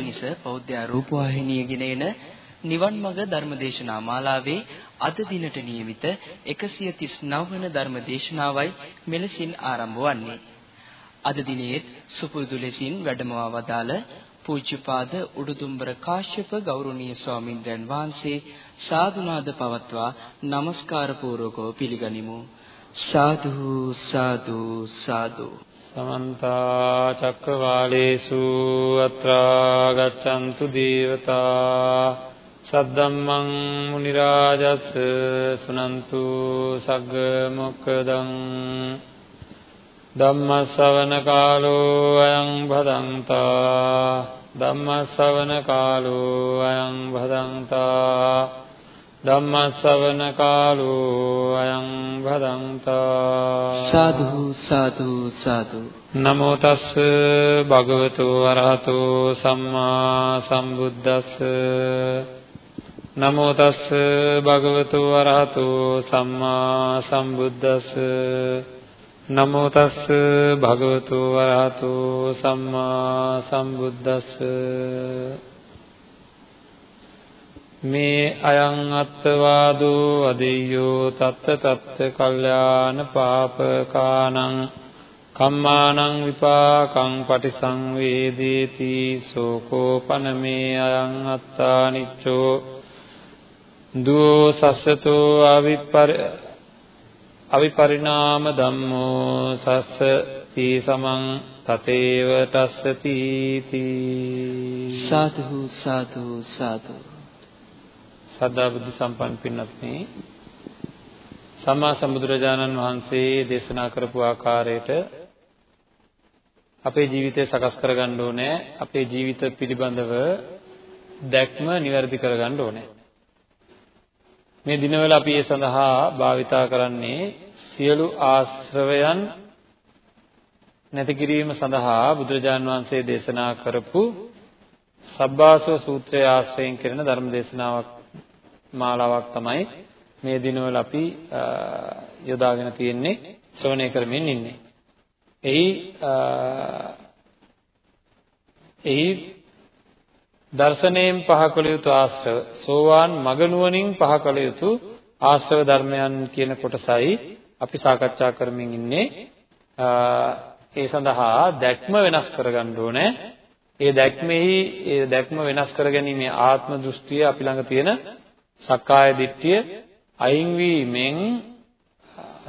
හිත සුව පිණිස බෞද්ධ රූපවාහිනිය ගෙන එන නිවන් මඟ ධර්මදේශනා මාලාවේ අද දිනට නියමිත 139 වන ධර්මදේශනාවයි මෙලෙසින් ආරම්භ වන්නේ. අද දිනේ සුපුරුදු ලෙසින් වැඩමවා වදාළ පූජ්‍යපාද උඩුදුම්බර කාශ්‍යප ගෞරවනීය ස්වාමින්ද්‍රයන් වහන්සේ සාදුනාද පවත්වා নমස්කාර පූර්වකව පිළිගනිමු. සාදු සාදු සාදු සමන්ත චක්කවාලේසු අත්‍රා ගච්ඡන්තු දේවතා සද්දම්මං මුනි රාජස් සුනන්තු සග්ග මොක්කදං ධම්ම ශ්‍රවණ කාලෝ අයං භදංතා ධම්ම ශ්‍රවණ කාලෝ අයං භදංතා ධම්මස්සවන කාලෝ අයං භදංතා සාදු සාදු සාදු। නමෝ තස්ස භගවතු වරහතෝ සම්මා සම්බුද්දස්ස। නමෝ තස්ස භගවතු වරහතෝ සම්මා සම්බුද්දස්ස। නමෝ තස්ස භගවතු වරහතෝ සම්මා සම්බුද්දස්ස මේ අයං අත්වාදෝ අදෙය්‍යෝ තත්ත තත්ත කල්යාණ පාපකානං කම්මානං විපාකං පටිසංවේදේති සෝකෝ පනමේ අයං අත්තානිච්චෝ දෝ සස්සතෝ අවිපර අවිපරිණාම ධම්මෝ සස්ස තී සමං තතේව තස්සති තී සාදු සාදු සාදු. සද්ධා බුද්ධ සම්පන්න පින්වත්නි සම්මා සම්බුදුරජාණන් වහන්සේ දේශනා කරපු ආකාරයට අපේ ජීවිතය සකස් කරගන්න ඕනේ අපේ ජීවිත පිළිබඳව දැක්ම નિවැරදි කරගන්න ඕනේ. මේ දිනවල අපි ඒ සඳහා භාවිතා කරන්නේ සියලු ආශ්‍රවයන් නැති කිරීම සඳහා බුදුරජාන් වහන්සේ දේශනා කරපු සබ්බාසව සූත්‍රය ආශ්‍රයෙන් කරන ධර්ම දේශනාවක් මාලාවක් තමයි මේ දිනවල අපි යොදාගෙන තියෙන්නේ ශ්‍රවණය කරමින් ඉන්නේ. එහි එහි දර්ශනයෙන් පහ කළ යුතු ආශ්‍රව සෝවාන් මගනුවණින් පහ කළ යුතු ආශ්‍රව ධර්මයන් කියන කොටසයි අපි සාකච්ඡා කරමින් ඉන්නේ. ඒ සඳහා දැක්ම වෙනස් කරගන්න ඕනේ. ඒ දැක්මෙහි ඒ දැක්ම වෙනස් කරගැනීමේ ආත්ම දෘෂ්ටිය අපි ළඟ තියෙන සක්කාය දිට්ඨිය අයින් වීමෙන්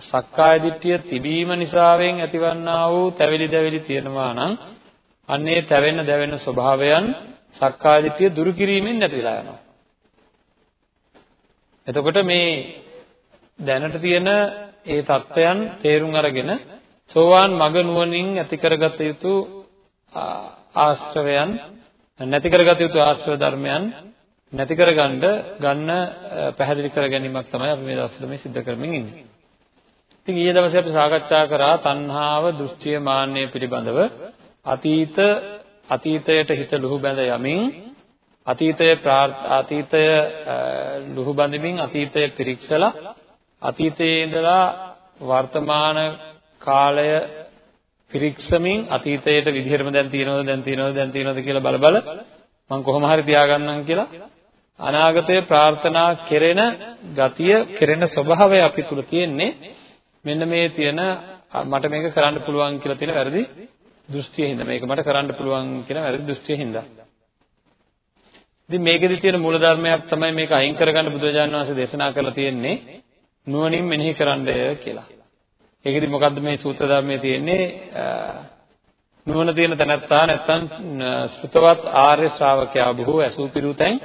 සක්කාය දිට්ඨිය තිබීම නිසාවෙන් ඇතිවන්නා වූ තැවිලි දැවිලි තියෙනවා නම් අන්නේ තැවෙන දැවෙන ස්වභාවයන් සක්කාය දිට්ඨිය දුරු කිරීමෙන් නැති වෙලා යනවා. එතකොට මේ දැනට තියෙන ඒ தත්වයන් තේරුම් අරගෙන සෝවාන් මග නුවණින් ඇති කරගත යුතු ආශ්‍රවයන් නැති කරගත යුතු ආශ්‍රව ධර්මයන් නැති කරගන්න ගන්න පැහැදිලි කර ගැනීමක් තමයි අපි මේ දවස්වල මේ සිද්ධ කරමින් ඉන්නේ. ඉතින් ඊයේ දවසේ අපි සාකච්ඡා කරා තණ්හාව, දෘෂ්ටිය, මාන්නය පිළිබඳව අතීත අතීතයට හිත ලුහු බැඳ යමින් අතීතය අතීතය ලුහු බඳමින් අතීතය පිරික්සලා අතීතයේ ඉඳලා වර්තමාන කාලය පිරික්සමින් අතීතයට විදිහටම දැන් තියෙනවද දැන් තියෙනවද දැන් තියෙනවද කියලා බල බල මම කොහොම හරි තියාගන්නම් කියලා අනාගතයේ ප්‍රාර්ථනා කෙරෙන ගතිය කෙරෙන ස්වභාවය අපි තුල තියෙන්නේ. මෙන්න මේ තියෙන මට මේක කරන්න පුළුවන් කියලා තියෙන වැරදි දෘෂ්ටිය හින්දා. මේක මට කරන්න පුළුවන් කියන වැරදි දෘෂ්ටිය හින්දා. ඉතින් මේකෙදි තියෙන මූල ධර්මයක් තමයි මේක අයින් කරගන්න බුදුරජාණන් වහන්සේ දේශනා කරලා තියෙන්නේ නුවණින් මෙනෙහි කරන්නය කියලා. ඒකෙදි මොකද්ද මේ සූත්‍ර ධර්මයේ තියෙන්නේ? නුවණ තියෙන තැනැත්තා නැත්නම් ශ්‍රුතවත් ආර්ය ශ්‍රාවකයා බොහෝ ඇසූ පිරුතෙන්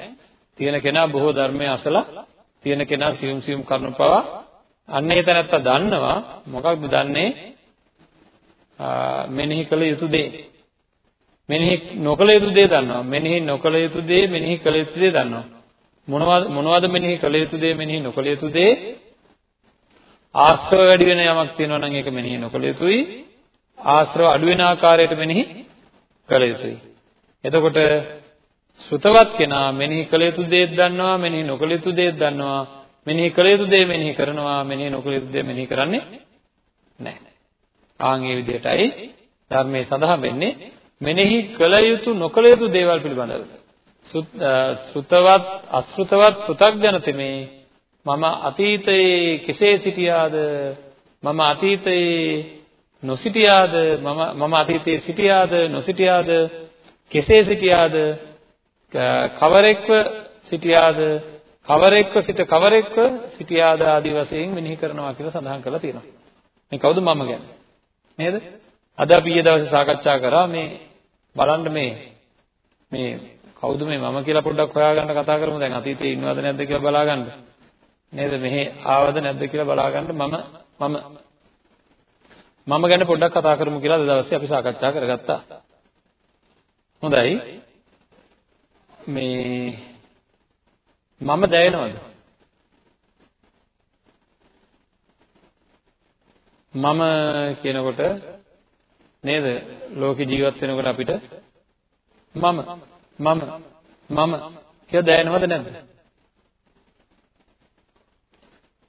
තියෙන කෙනා බොහෝ ධර්මයේ අසලා තියෙන කෙනා සියුම් සියුම් කරුණු පවා අන්න ඒ තැනත්තා දන්නවා මොකක්ද දන්නේ? මෙනෙහි කළ යුතු දේ. මෙනෙහි නොකළ යුතු දේ දන්නවා. මෙනෙහි නොකළ යුතු දේ මෙනෙහි කළ යුතු දේ දන්නවා. මොනවද මොනවද මෙනෙහි කළ යුතු දේ මෙනෙහි නොකළ යුතු දේ? ආශ්‍රව වැඩි වෙන යමක් තියෙනවා නම් ඒක මෙනෙහි නොකළ යුතුයි. ආශ්‍රව අඩු වෙන ආකාරයට මෙනෙහි කළ යුතුයි. එතකොට ශ්‍රුතවත් කෙනා මෙනෙහි කළ යුතු දේත් දන්නවා මෙනෙහි නොකළ යුතු දේත් දන්නවා. මෙනෙහි කළ යුතු දේ මෙනෙහි කරනවා මෙනෙහි නොකළ යුතු දේ මෙනෙහි කරන්නේ නැහැ. ආන් මේ විදිහටයි ධර්මයේ සඳහන් වෙන්නේ මෙනෙහි කළ යුතු නොකළ යුතු දේවල් පිළිබඳව. ශ්‍රුතවත් අශෘතවත් පෘථග්ජන තෙමේ මම අතීතයේ කෙසේ සිටියාද? මම අතීතයේ නොසිටියාද? මම මම අතීතයේ සිටියාද? නොසිටියාද? කෙසේ සිටියාද? කවරෙක්ව සිටියාද කවරෙක්ව සිට කවරෙක්ව සිටියාද ආදී වශයෙන් මෙනෙහි කරනවා කියලා සඳහන් කරලා තියෙනවා. මේ කවුද මම කියන්නේ? නේද? අද අපි ඊයේ දවසේ සාකච්ඡා කරා මේ බලන්න මේ මේ කවුද මේ මම කියලා පොඩ්ඩක් හොයාගන්න කතා කරමු දැන් අතීතයේ ඉන්නවද නැද්ද කියලා බලාගන්න. නේද? මෙහි ආවද නැද්ද කියලා බලාගන්න මම මම මම ගැන පොඩ්ඩක් කතා කරමු කියලා අද දවසේ අපි සාකච්ඡා කරගත්තා. හොඳයි. මේ මම දැනෙනවද? මම කියනකොට නේද? ලෝකේ ජීවත් වෙනකොට අපිට මම මම මම කියලා දැනෙනවද නැද්ද?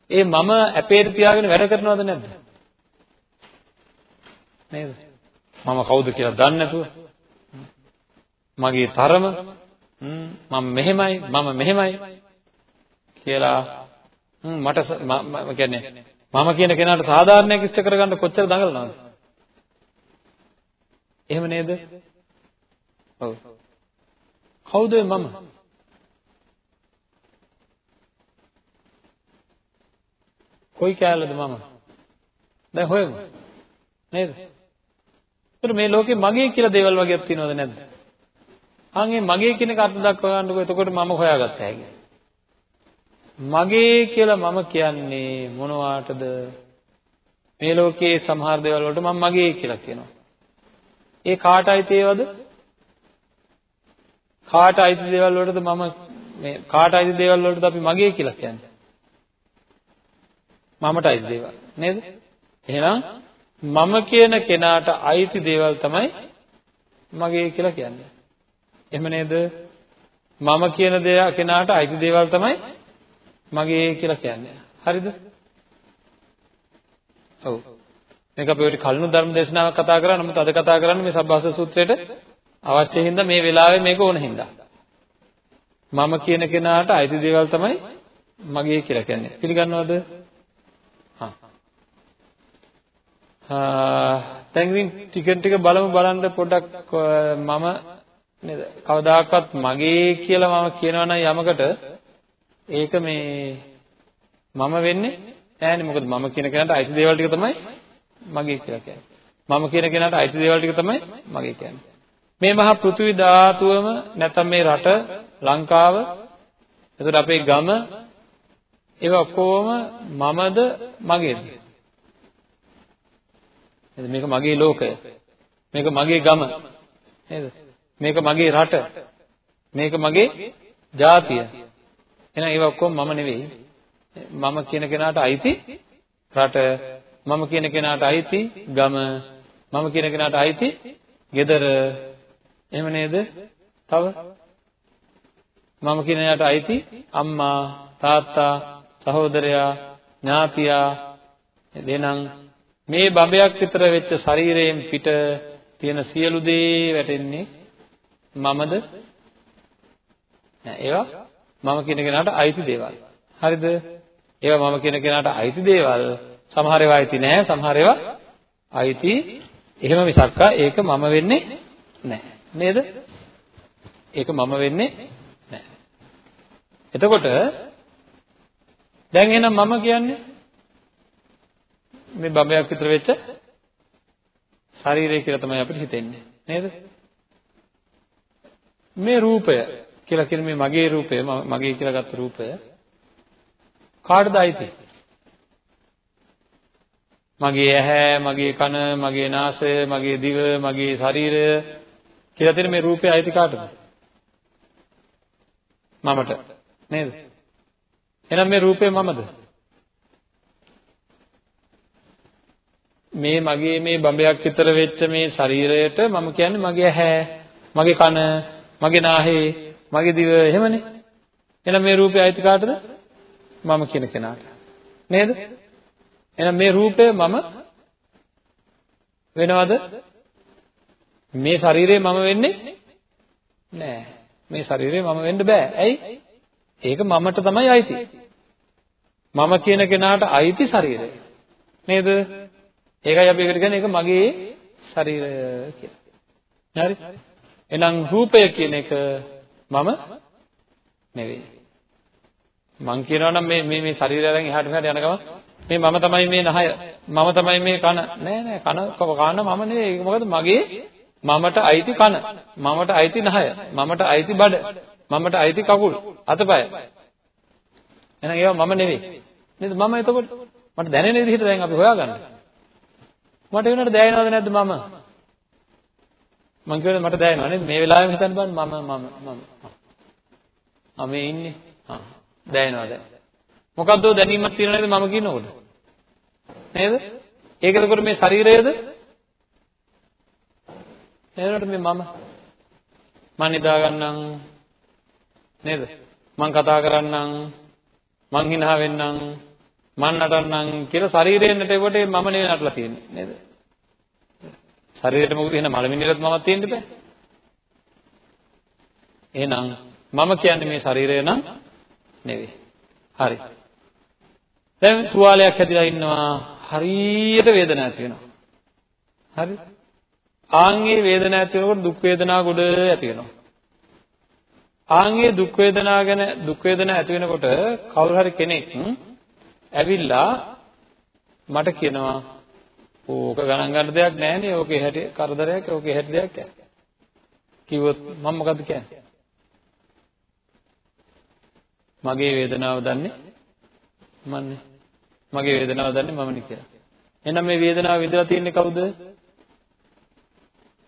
ඒ මම අපේට තියාගෙන වැඩ කරනවද නැද්ද? නේද? මම කවුද කියලා දන්නේ නැතුව මගේ තරම මම මෙහෙමයි මම මෙහෙමයි කියලා මට මම කියන්නේ මම කියන කෙනාට සාධාරණයක් ඉෂ්ට කරගන්න කොච්චර දඟලනවද? එහෙම නේද? ඔව්. කවුද මම? කොයි කැලේද මම? දැන් හොයමු. නේද? ඒතර මේ ලෝකේ මගේ කියලා දේවල් වගේක් තියෙනවද නැද්ද? අන් ඒ මගේ කියන එක අර්ථ දක්වා ගන්නකො එතකොට මම හොයාගත්ත හැකි. මගේ කියලා මම කියන්නේ මොනවාටද? මේ ලෝකයේ සමහර දේවල් වලට මම මගේ කියලා කියනවා. ඒ කාට අයිති ඒවද? කාට අයිති දේවල් වලටද මම මේ කාට අයිති දේවල් වලටද අපි මගේ කියලා කියන්නේ? මමට අයිති දේවල් නේද? එහෙනම් මම කියන කෙනාට අයිති දේවල් තමයි මගේ කියලා කියන්නේ. එහෙම නේද? මම කියන දේ කෙනාට අයිති දේවල් තමයි මගේ කියලා කියන්නේ. හරිද? ඔව්. මේක අපි ඔය කලිනු ධර්ම දේශනාවක් කතා කරා නමුත් අද කතා කරන්නේ මේ සබ්බාස සූත්‍රයට අවශ්‍ය හින්දා මේ වෙලාවේ මේක ඕන හින්දා. මම කියන කෙනාට අයිති දේවල් තමයි මගේ කියලා කියන්නේ. පිළිගන්නවද? දැන් ඉතින් ටික ටික බලමු බලන්න පොඩ්ඩක් මම නේද කවදාකවත් මගේ කියලා මම කියනවා නම් යමකට ඒක මේ මම වෙන්නේ නෑනේ මොකද මම කියන කෙනාට අයිති දේවල් ටික තමයි මගේ කියලා කියන්නේ මම කියන කෙනාට අයිති දේවල් ටික තමයි මගේ කියන්නේ මේ මහා පෘථිවි ධාතුවම නැත්නම් මේ රට ලංකාව එතකොට අපේ ගම ඒවා ඔක්කොම මමද මගේද නේද? මේක මගේ ලෝකය. මේක මගේ ගම. නේද? මේක මගේ රට. මේක මගේ ජාතිය. එහෙනම් ඒවා ඔක්කොම මම නෙවෙයි. මම කියන කෙනාට අයිති රට. මම කියන කෙනාට අයිති ගම. මම කියන කෙනාට අයිති ගෙදර. එහෙම නේද? තව මම කියන එයාට අයිති අම්මා තාත්තා සහෝදරයා ඥාතියා දෙනං මේ බඹයක් විතර වෙච්ච ශරීරයෙන් පිට තියෙන සියලු දේ වැටෙන්නේ මමද? නෑ ඒවා මම කියන කෙනාට අයිති දේවල්. හරිද? ඒවා මම කියන කෙනාට අයිති දේවල්. සමහර ඒවා අයිති නෑ සමහර ඒවා අයිති. එහෙම මිසක්කා ඒක මම වෙන්නේ නෑ. නේද? ඒක මම වෙන්නේ නෑ. එතකොට දැන් එහෙනම් මම කියන්නේ මේ බඹයක් විතර වෙච්ච ශරීරය කියලා තමයි අපිට හිතෙන්නේ. නේද? මේ රූපය කියලා කියන මේ මගේ රූපය මගේ කියලා ගත්ත රූපය කාටද අයිති? මගේ ඇහැ, මගේ කන, මගේ නාසය, මගේ දිව, මගේ ශරීරය කියලා තියෙන මේ රූපය අයිති කාටද? මමට නේද? එහෙනම් මේ රූපය මමද? මේ මගේ මේ බඹයක් විතර වෙච්ච මේ ශරීරයට මම කියන්නේ මගේ ඇහැ, මගේ කන, මගේ නාහේ, මගේ දිව එහෙමනේ. එහෙනම් මේ රූපය අයිති කාටද? මම කියන කෙනාට. නේද? එහෙනම් මේ රූපය මම වෙනවද? මේ ශරීරය මම වෙන්නේ නෑ. මේ ශරීරය මම වෙන්න බෑ. ඇයි? ඒක මමට තමයි අයිති. මම කියන කෙනාට අයිති ශරීරය. නේද? ඒකයි අපි එකට කියන්නේ ඒක මගේ ශරීරය කියලා. හරි? එහෙනම් රූපය කියන එක මම නෙවෙයි. මං කියනවා නම් මේ මේ මේ ශරීරයෙන් එහාට මෙහාට යන ගමන් මේ මම තමයි මේ නහය මම තමයි මේ කන. නෑ නෑ කන කන මම නෙවෙයි. ඒක මොකද මගේ මමට අයිති කන. මමට අයිති නහය. මමට අයිති බඩ. මමට අයිති කකුල් අතපය. එහෙනම් ඒවා මම නෙවෙයි. නේද? මම එතකොට මට දැනෙන විදිහට දැන් අපි හොයාගන්න. මට වෙනට දැනෙනවද නැද්ද මම? මං කියනවා මට දැනෙනවා නේද? මේ වෙලාවෙම හිතන්න බලන්න මම මම මම. මම ඉන්නේ. ආ දැනෙනවා දැන්. මොකද්ද දැනීමක් තියෙන නේද මම කියනකොට? නේද? ඒක එතකොට මේ ශරීරයද? එනකොට මේ මම. මං නිදා ගන්නම්. නේද? මං කතා කරන්නම්. මං හිනා වෙන්නම්. මං නටන්නම් කියලා ශරීරයෙන් නටේකොට මම නෙවෙයි නටලා තියෙන්නේ. නේද? ශරීරයට මොකද එහෙනම් මලමිණියලත් මමත් තියෙන්න බෑ. එහෙනම් මම කියන්නේ මේ ශරීරය නම් නෙවෙයි. හරි. දැන් තුවාලයක් හැදිලා ඉන්නවා. හරියට වේදනාවක් ඇති වෙනවා. හරි. ආන්ගේ වේදනාවක් ඇති වෙනකොට දුක් වේදනා ගොඩ ඇති වෙනවා. ආන්ගේ දුක් වේදනා ගැන දුක් වේදනා ඇති වෙනකොට කවුරු හරි කෙනෙක් ඇවිල්ලා මට කියනවා ඕක ගණන් ගන්න දෙයක් නැහැ නේ ඕකේ හැටි කරදරයක් ඕකේ හැටි දෙයක් කිව්වොත් මම මොකද්ද කියන්නේ? මගේ වේදනාව දන්නේ මන්නේ. මගේ වේදනාව දන්නේ මමනේ කියලා. එහෙනම් මේ වේදනාව විඳලා තියෙන්නේ කවුද?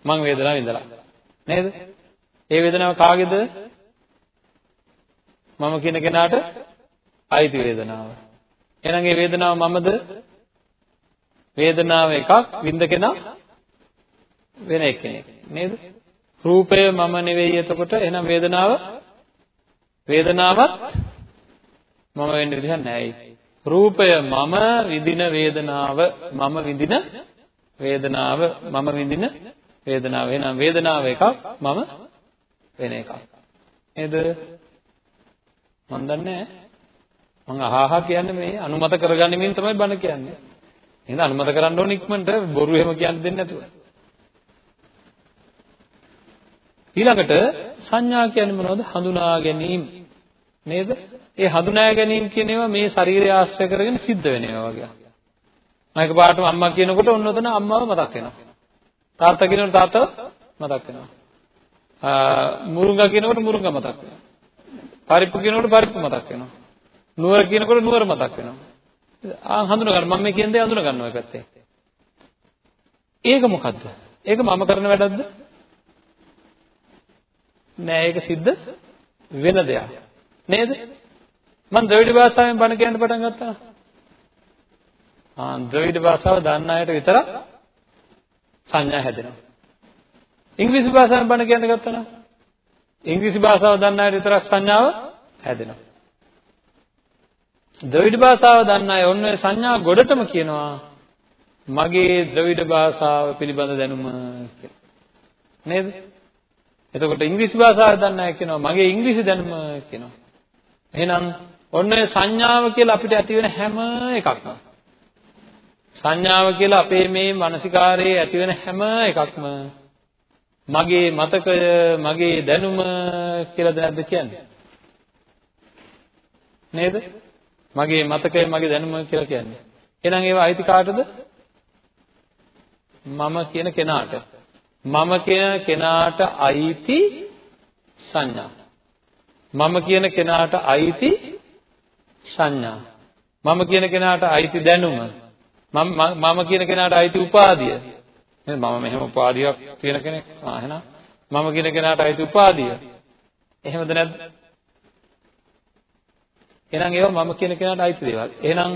මං වේදනාව විඳලා. නේද? ඒ වේදනාව කාගේද? මම කියන කෙනාට අයිති වේදනාව. එහෙනම් ඒ වේදනාව මමද? වේදනාව එකක් විඳ කෙනා වෙන එක්කෙනෙක් නේද? රූපය මම නෙවෙයි එතකොට එහෙනම් වේදනාව වේදනාවත් මම වෙන්න විදිහක් නැහැ. රූපය මම විඳින වේදනාව මම විඳින වේදනාව මම විඳින වේදනාව එහෙනම් වේදනාව එකක් මම වෙන එකක් නේද මම දන්නේ මම අහහා කියන්නේ මේ අනුමත කරගන්නමින් තමයි බණ කියන්නේ. එහෙනම් අනුමත කරන්න ඕන ඉක්මනට බොරු එහෙම කියන්න දෙන්නේ නැතුව. ඊළඟට සංඥා කියන්නේ මොනවද? හඳුනා ගැනීම. නේද? ඒ හඳුනා ගැනීම කියන ඒවා මේ ශරීරය ආශ්‍රය කරගෙන සිද්ධ වෙන ඒවා වගේ. මම එකපාරටම අම්මා කියනකොට ඔන්න ඔතන අම්මාව මතක් වෙනවා. තාත්තා කියනකොට තාත්තව මතක් වෙනවා. මුරුංගා කියනකොට මුරුංගා මතක් වෙනවා. පරිප්පු කියනකොට පරිප්පු මතක් වෙනවා. නුවර කියනකොට නුවර මතක් වෙනවා. ආ හඳුන ගන්න මම මේ කියන දේ හඳුන ගන්නවා පැත්තේ. ඒක මොකද්ද? ඒක මම කරන වැඩක්ද? නෑ ඒක සිද්ධ වෙන දෙයක්. නේද? මම ද්‍රවිඩ භාෂාවෙන් බණ කියන්න පටන් ගත්තා. ආ ද්‍රවිඩ භාෂාව දන්න අයට විතර සංඥා හැදෙනවා. ඉංග්‍රීසි භාෂාවෙන් බණ කියන්න ගත්තා නම් ඉංග්‍රීසි භාෂාව දන්න අය විතරක් සංඥාව හැදෙනවා. ද්‍රවිඩ භාෂාව දන්න අය ඔන්න ඔය සංඥා ගොඩටම කියනවා මගේ ද්‍රවිඩ භාෂාව පිළිබඳ දැනුම කියලා. නේද? එතකොට ඉංග්‍රීසි භාෂාව දන්න අය කියනවා මගේ ඉංග්‍රීසි දැනුම කියනවා. එහෙනම් ඔන්න ඔය සංඥාව කියලා අපිට ඇති වෙන හැම එකක්ම සංඥාව කියලා අපේ මේ මානසිකාරයේ ඇති වෙන හැම එකක්ම මගේ මතකය මගේ දැනුම කියලාද නැද්ද කියන්නේ නේද මගේ මතකය මගේ දැනුම කියලා කියන්නේ. එහෙනම් ඒවා අයිති කාටද? මම කියන කෙනාට. මම කියන කෙනාට අයිති සංඥා. මම කියන කෙනාට අයිති සංඥා. මම කියන කෙනාට අයිති දැනුම. මම කියන කෙනාට අයිති උපාධිය නේද මම මෙහෙම උපාධියක් තියෙන කෙනෙක්. ආ එහෙනම්. මම කියන කෙනාට අයිති උපාධිය එහෙමද නැද්ද? එහෙනම් ඒවා මම කියන කෙනාට අයිති දේවල්. එහෙනම්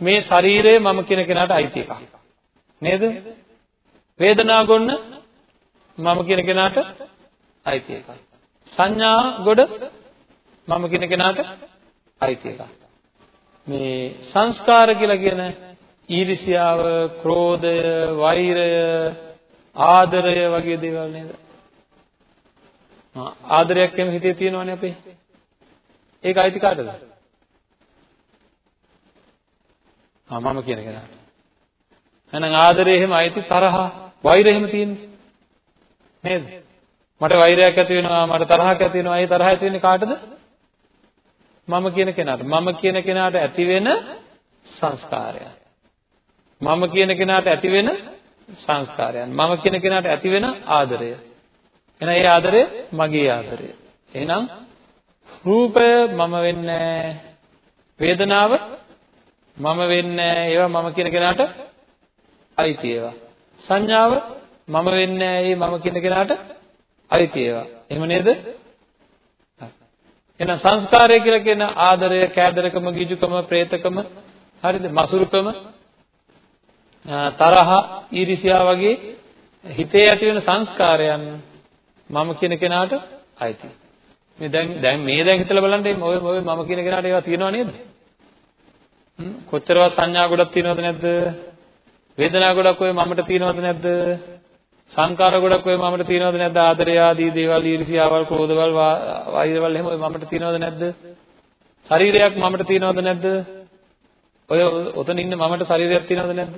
මේ ශරීරය මම කියන කෙනාට අයිති එකක්. නේද? වේදනා ගොන්න මම කියන කෙනාට අයිති එකක්. සංඥා ගොඩ මම කියන කෙනාට අයිති එකක්. මේ සංස්කාර කියලා කියන ඊර්ෂ්‍යාව, ක්‍රෝධය, වෛරය, ආදරය වගේ දේවල් නේද? ආදරයක් එහෙම හිතේ තියෙනවනේ අපේ. ඒක අයිති කාටද? ආ මම කියන කෙනාට. එහෙනම් ආදරේ එහෙම අයිති තරහ, වෛරය එහෙම තියෙන්නේ. නේද? මට වෛරයක් ඇති වෙනවා, මට තරහක් ඇති වෙනවා. ඒ තරහ ඇති වෙන්නේ කාටද? මම කියන කෙනාට. මම කියන කෙනාට ඇති වෙන සංස්කාරයන්. මම කියන කෙනාට ඇති වෙන සංස්කාරයන්. මම කියන කෙනාට ඇති වෙන ආදරය. එහෙනම් ඒ ආදරය මගේ ආදරය. එහෙනම් රූපය මම වෙන්නේ වේදනාව මම වෙන්නේ ඒවා මම කියන කෙනාට අයිති ඒවා. සංඥාව මම වෙන්නේ ඒ මම කියන කෙනාට අයිති ඒවා. එහෙම නේද? එහෙනම් සංස්කාරය කියලා කියන ආදරය, කෑදරකම, ගිජුකම, പ്രേතකම, හරිද? මසුරුකම, තරහ, ඊර්ෂ්‍යාව වගේ හිතේ ඇති වෙන සංස්කාරයන් මම කියන කෙනාට අයිති. මේ දැන් දැන් මේ දැන් හිතලා බලන්න ඔය ඔය මම කියන කෙනාට ඒවා තියෙනව නේද? කොච්චරවත් සංඥා ගොඩක් තියෙනවද නැද්ද? වේදනා ගොඩක් ඔය මමට තියෙනවද නැද්ද? සංකාර ගොඩක් ඔය මමට තියෙනවද නැද්ද? ආදරය ආදී දේවල්, ඊර්ෂ්‍යාවල්, ක්‍රෝධවල්, වෛරවල් එහෙම ඔය මමට තියෙනවද නැද්ද? ශරීරයක් මමට තියෙනවද නැද්ද? ඔය ඔතන ඉන්න මමට ශරීරයක් තියෙනවද නැද්ද?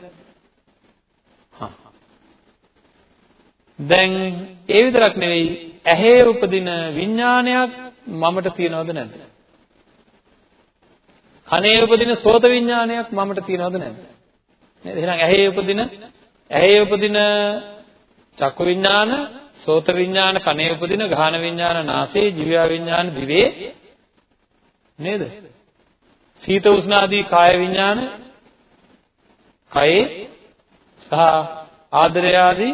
දැන් ඒ විතරක් නෙවෙයි ඇහි උපදින විඥානයක් මමට තියනවද නැද්ද? කනේ උපදින සෝත විඥානයක් මමට තියනවද නැද්ද? නේද? එහෙනම් ඇහි උපදින ඇහි උපදින චක්කු විඥාන, සෝත විඥාන, කනේ උපදින ගාහන විඥාන, නාසයේ ජීව විඥාන, දිවේ නේද? සීත උෂ්ණ ආදී කාය විඥාන කයේ සහ ආදරය ආදී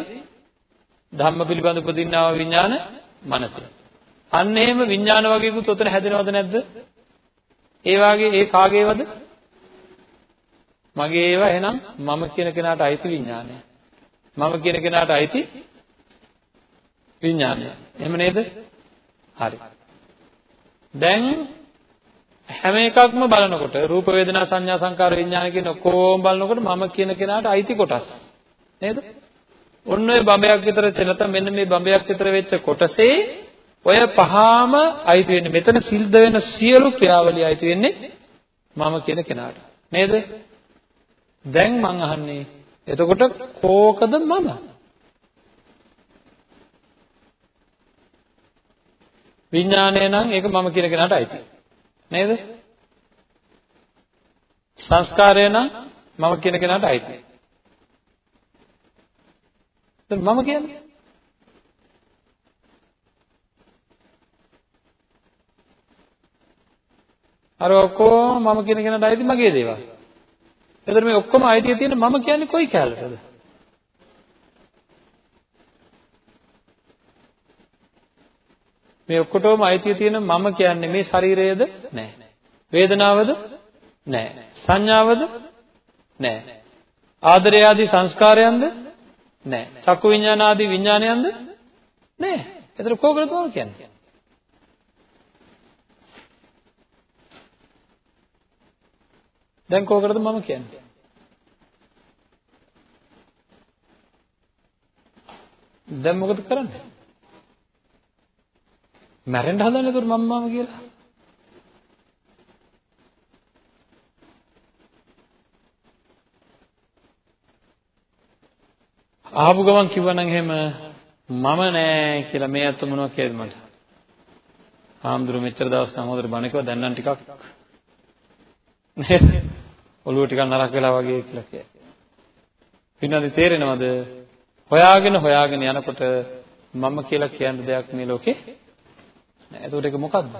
ධම්ම පිළිබඳ උපදින්නා විඥාන මනස. අන්න එහෙම විඥාන වගේකුත් උතන හැදෙනවද නැද්ද? ඒ වාගේ ඒ කාගේවද? මගේ ඒවා එහෙනම් මම කියන කෙනාට අයිති විඥානය. මම කියන කෙනාට අයිති විඥානය. එහෙම නේද? හරි. දැන් හැම එකක්ම බලනකොට රූප වේදනා සංඥා සංකාර විඥාන කියන ඔක්කොම බලනකොට මම කියන කෙනාට අයිති කොටස්. නේද? ඔන්න ඔය බඹයක් විතර තැනත මෙන්න මේ බඹයක් විතර වෙච්ච කොටසේ ඔය පහම අයිති වෙන්නේ. මෙතන සිද්ධ වෙන සියලු ක්‍රියාවලිය අයිති වෙන්නේ මම කියන කෙනාට. නේද? දැන් මං අහන්නේ එතකොට කෝකද මම? විඥානය නම් ඒක මම කියන කෙනාට අයිති. නේද? සංස්කාරය නම් මම කියන කෙනාට අයිති. එතකොට මම කියන්නේ අර ඔක්කොම මම කියන කෙනාට අයිති මගේ දේවල්. එතකොට මේ ඔක්කොම අයිතිය තියෙන මම කියන්නේ කොයි කැලටද? මේ ඔක්කොටම අයිතිය තියෙන මම කියන්නේ මේ ශරීරයද? නැහැ. වේදනාවද? නැහැ. සංඥාවද? නැහැ. ආදරය ආදී සංස්කාරයන්ද? නැහැ. චක්කු විඥාන ආදී විඥානයන්ද? නැහැ. ඒතර කෝකටද මම කියන්නේ? දැන් කෝකටද මම කියන්නේ? දැන් මොකද කරන්නේ? මැරෙන්න හදන්නේ ඒතර මම මම කියලා. ආපු ගමන් කිව්වනම් එහෙම මම නෑ කියලා මේ අත මොනවද කියද මට? ආම්දුරු මෙච්චර දවස් නම් හොදට බණ කිව්වා දැන් නම් ටිකක් නේද? ඔළුව ටිකක් නරක වෙලා වගේ කියලා කියයි. පින්නදි තේරෙනවද? හොයාගෙන හොයාගෙන යනකොට මම කියලා කියන්න දෙයක් මේ ලෝකේ නෑ. එතකොට ඒක මොකද්ද?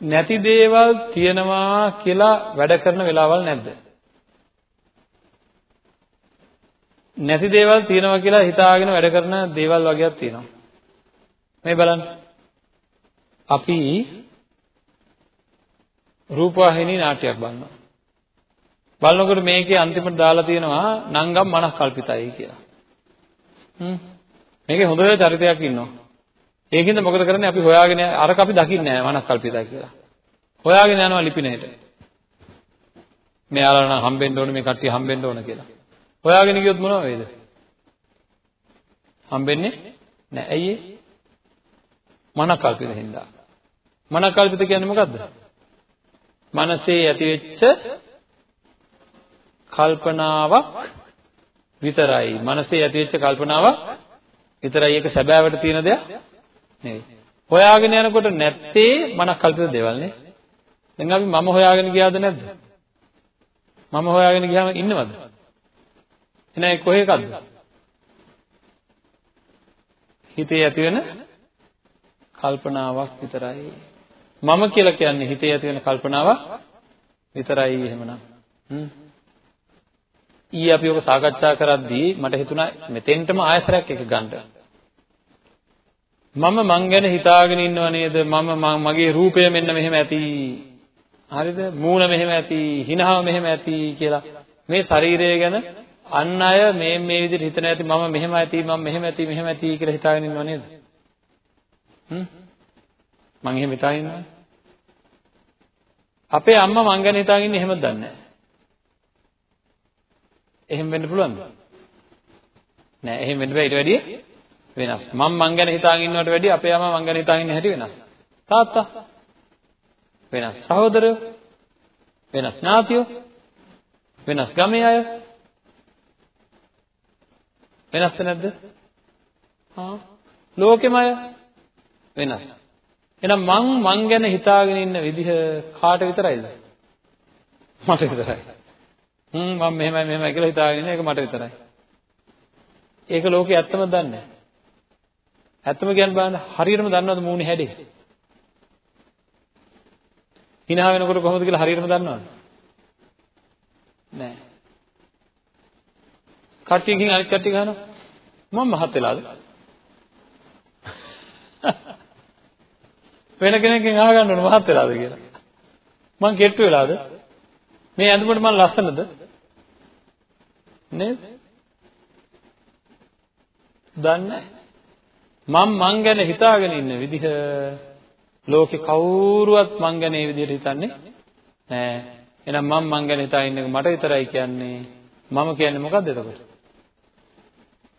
නැති දේවල් තියනවා කියලා වැඩ කරන වෙලාවල් නැද්ද? නැති දේවල් තියෙනවා කියලා හිතාගෙන වැඩ කරන දේවල් වගේක් තියෙනවා. මේ බලන්න. අපි රූපවාහිනී නාට්‍යයක් බලනවා. බලනකොට මේකේ අන්තිමට දාලා තියෙනවා නංගම් මනස් කල්පිතයි කියලා. හ්ම්. මේකේ හොඳ චරිතයක් ඉන්නවා. ඒකින්ද මොකද කරන්නේ අපි හොයාගෙන අරක අපි දකින්නේ නැහැ මනස් කල්පිතයි කියලා. හොයාගෙන යනවා ලිපිනේට. මෙයාලා නම් හම්බෙන්න ඕනේ මේ කට්ටිය හම්බෙන්න ඕන කියලා. හොයාගෙන ගියොත් මොනව වෙයිද? හම්බෙන්නේ නැහැ. ඇයි ඒ? මනකල්පිත හින්දා. මනකල්පිත කියන්නේ මොකද්ද? මනසේ ඇතිවෙච්ච කල්පනාවක් විතරයි. මනසේ ඇතිවෙච්ච කල්පනාවක් විතරයි ඒක සැබෑවට තියෙන දෙයක් නෙවෙයි. හොයාගෙන යනකොට නැත්තේ මනකල්පිත දේවල් නේ. දැන් අපි මම හොයාගෙන ගියාද නැද්ද? මම හොයාගෙන ගියාම ඉන්නවද? එහෙනම් කොහේ එකක්ද? හිතේ ඇති වෙන කල්පනාවක් විතරයි. මම කියලා කියන්නේ හිතේ ඇති වෙන කල්පනාවක් විතරයි එහෙමනම්. හ්ම්. ඊයේ අපි ඔක සාකච්ඡා කරද්දී මට හිතුණා මෙතෙන්ටම ආයතරයක් එක ගන්න. මම මං ගැන හිතාගෙන ඉන්නව නේද? මම මගේ රූපය මෙන්න මෙහෙම ඇති. හරිද? මූණ මෙහෙම ඇති, හිනහව මෙහෙම ඇති කියලා මේ ශරීරය ගැන අන් අය මේ මේ විදිහට හිතන ඇති මම මෙහෙම ඇති, මම මෙහෙම ඇති, මෙහෙම ඇති කියලා හිතාගෙන ඉන්නව නේද? හ්ම් මං එහෙම හිතාගෙන ඉන්නවද? අපේ අම්මා මං ගැන හිතාගෙන ඉන්නේ එහෙමද දන්නේ නැහැ. එහෙම වෙන්න පුළුවන්ද? නෑ එහෙම වෙන්න බෑ ඊට වැඩිය වෙනස්. මම මං ගැන හිතාගෙන ඉන්නවට වැඩිය අපේ අම්මා මං ගැන හිතාගෙන ඉන්න හැටි වෙනස්. තාත්තා වෙනස්. සහෝදරයෝ වෙනස්. ඥාතියෝ වෙනස්. ගමේ අය වෙනස්ද නැද්ද? ආ ලෝකෙම අය වෙනස්. එහෙනම් මං මං ගැන හිතාගෙන ඉන්න විදිහ කාට විතරයිද? මට විතරයි. හ්ම් මම මෙහෙමයි මෙහෙමයි කියලා හිතාගෙන ඉන්න එක මට විතරයි. ඒක ලෝකේ ඇත්තම දන්නේ නැහැ. ඇත්තම කියන්න බලන්න හරියටම දන්නවද මූණේ හැඩේ? hina වෙනකොට කොහොමද කියලා හරියටම දන්නවද? නෑ. කට්ටියකින් අනිත් කට්ටිය ගහනවා. මම මහත් වෙලාද? වෙන කෙනෙක්ගෙන් අහගන්න ඕන මහත් වෙලාද කියලා. මං කෙට්ටු වෙලාද? මේ ඇඳුමට මං ලස්සනද? නේද? දන්නේ මම මං ගැන හිතාගෙන ඉන්න විදිහ ලෝකේ කවුරුවත් මං ගැන මේ විදිහට හිතන්නේ නෑ. එහෙනම් මම මං ගැන හිතා ඉන්න එක මට විතරයි කියන්නේ. මම කියන්නේ මොකද්ද එතකොට?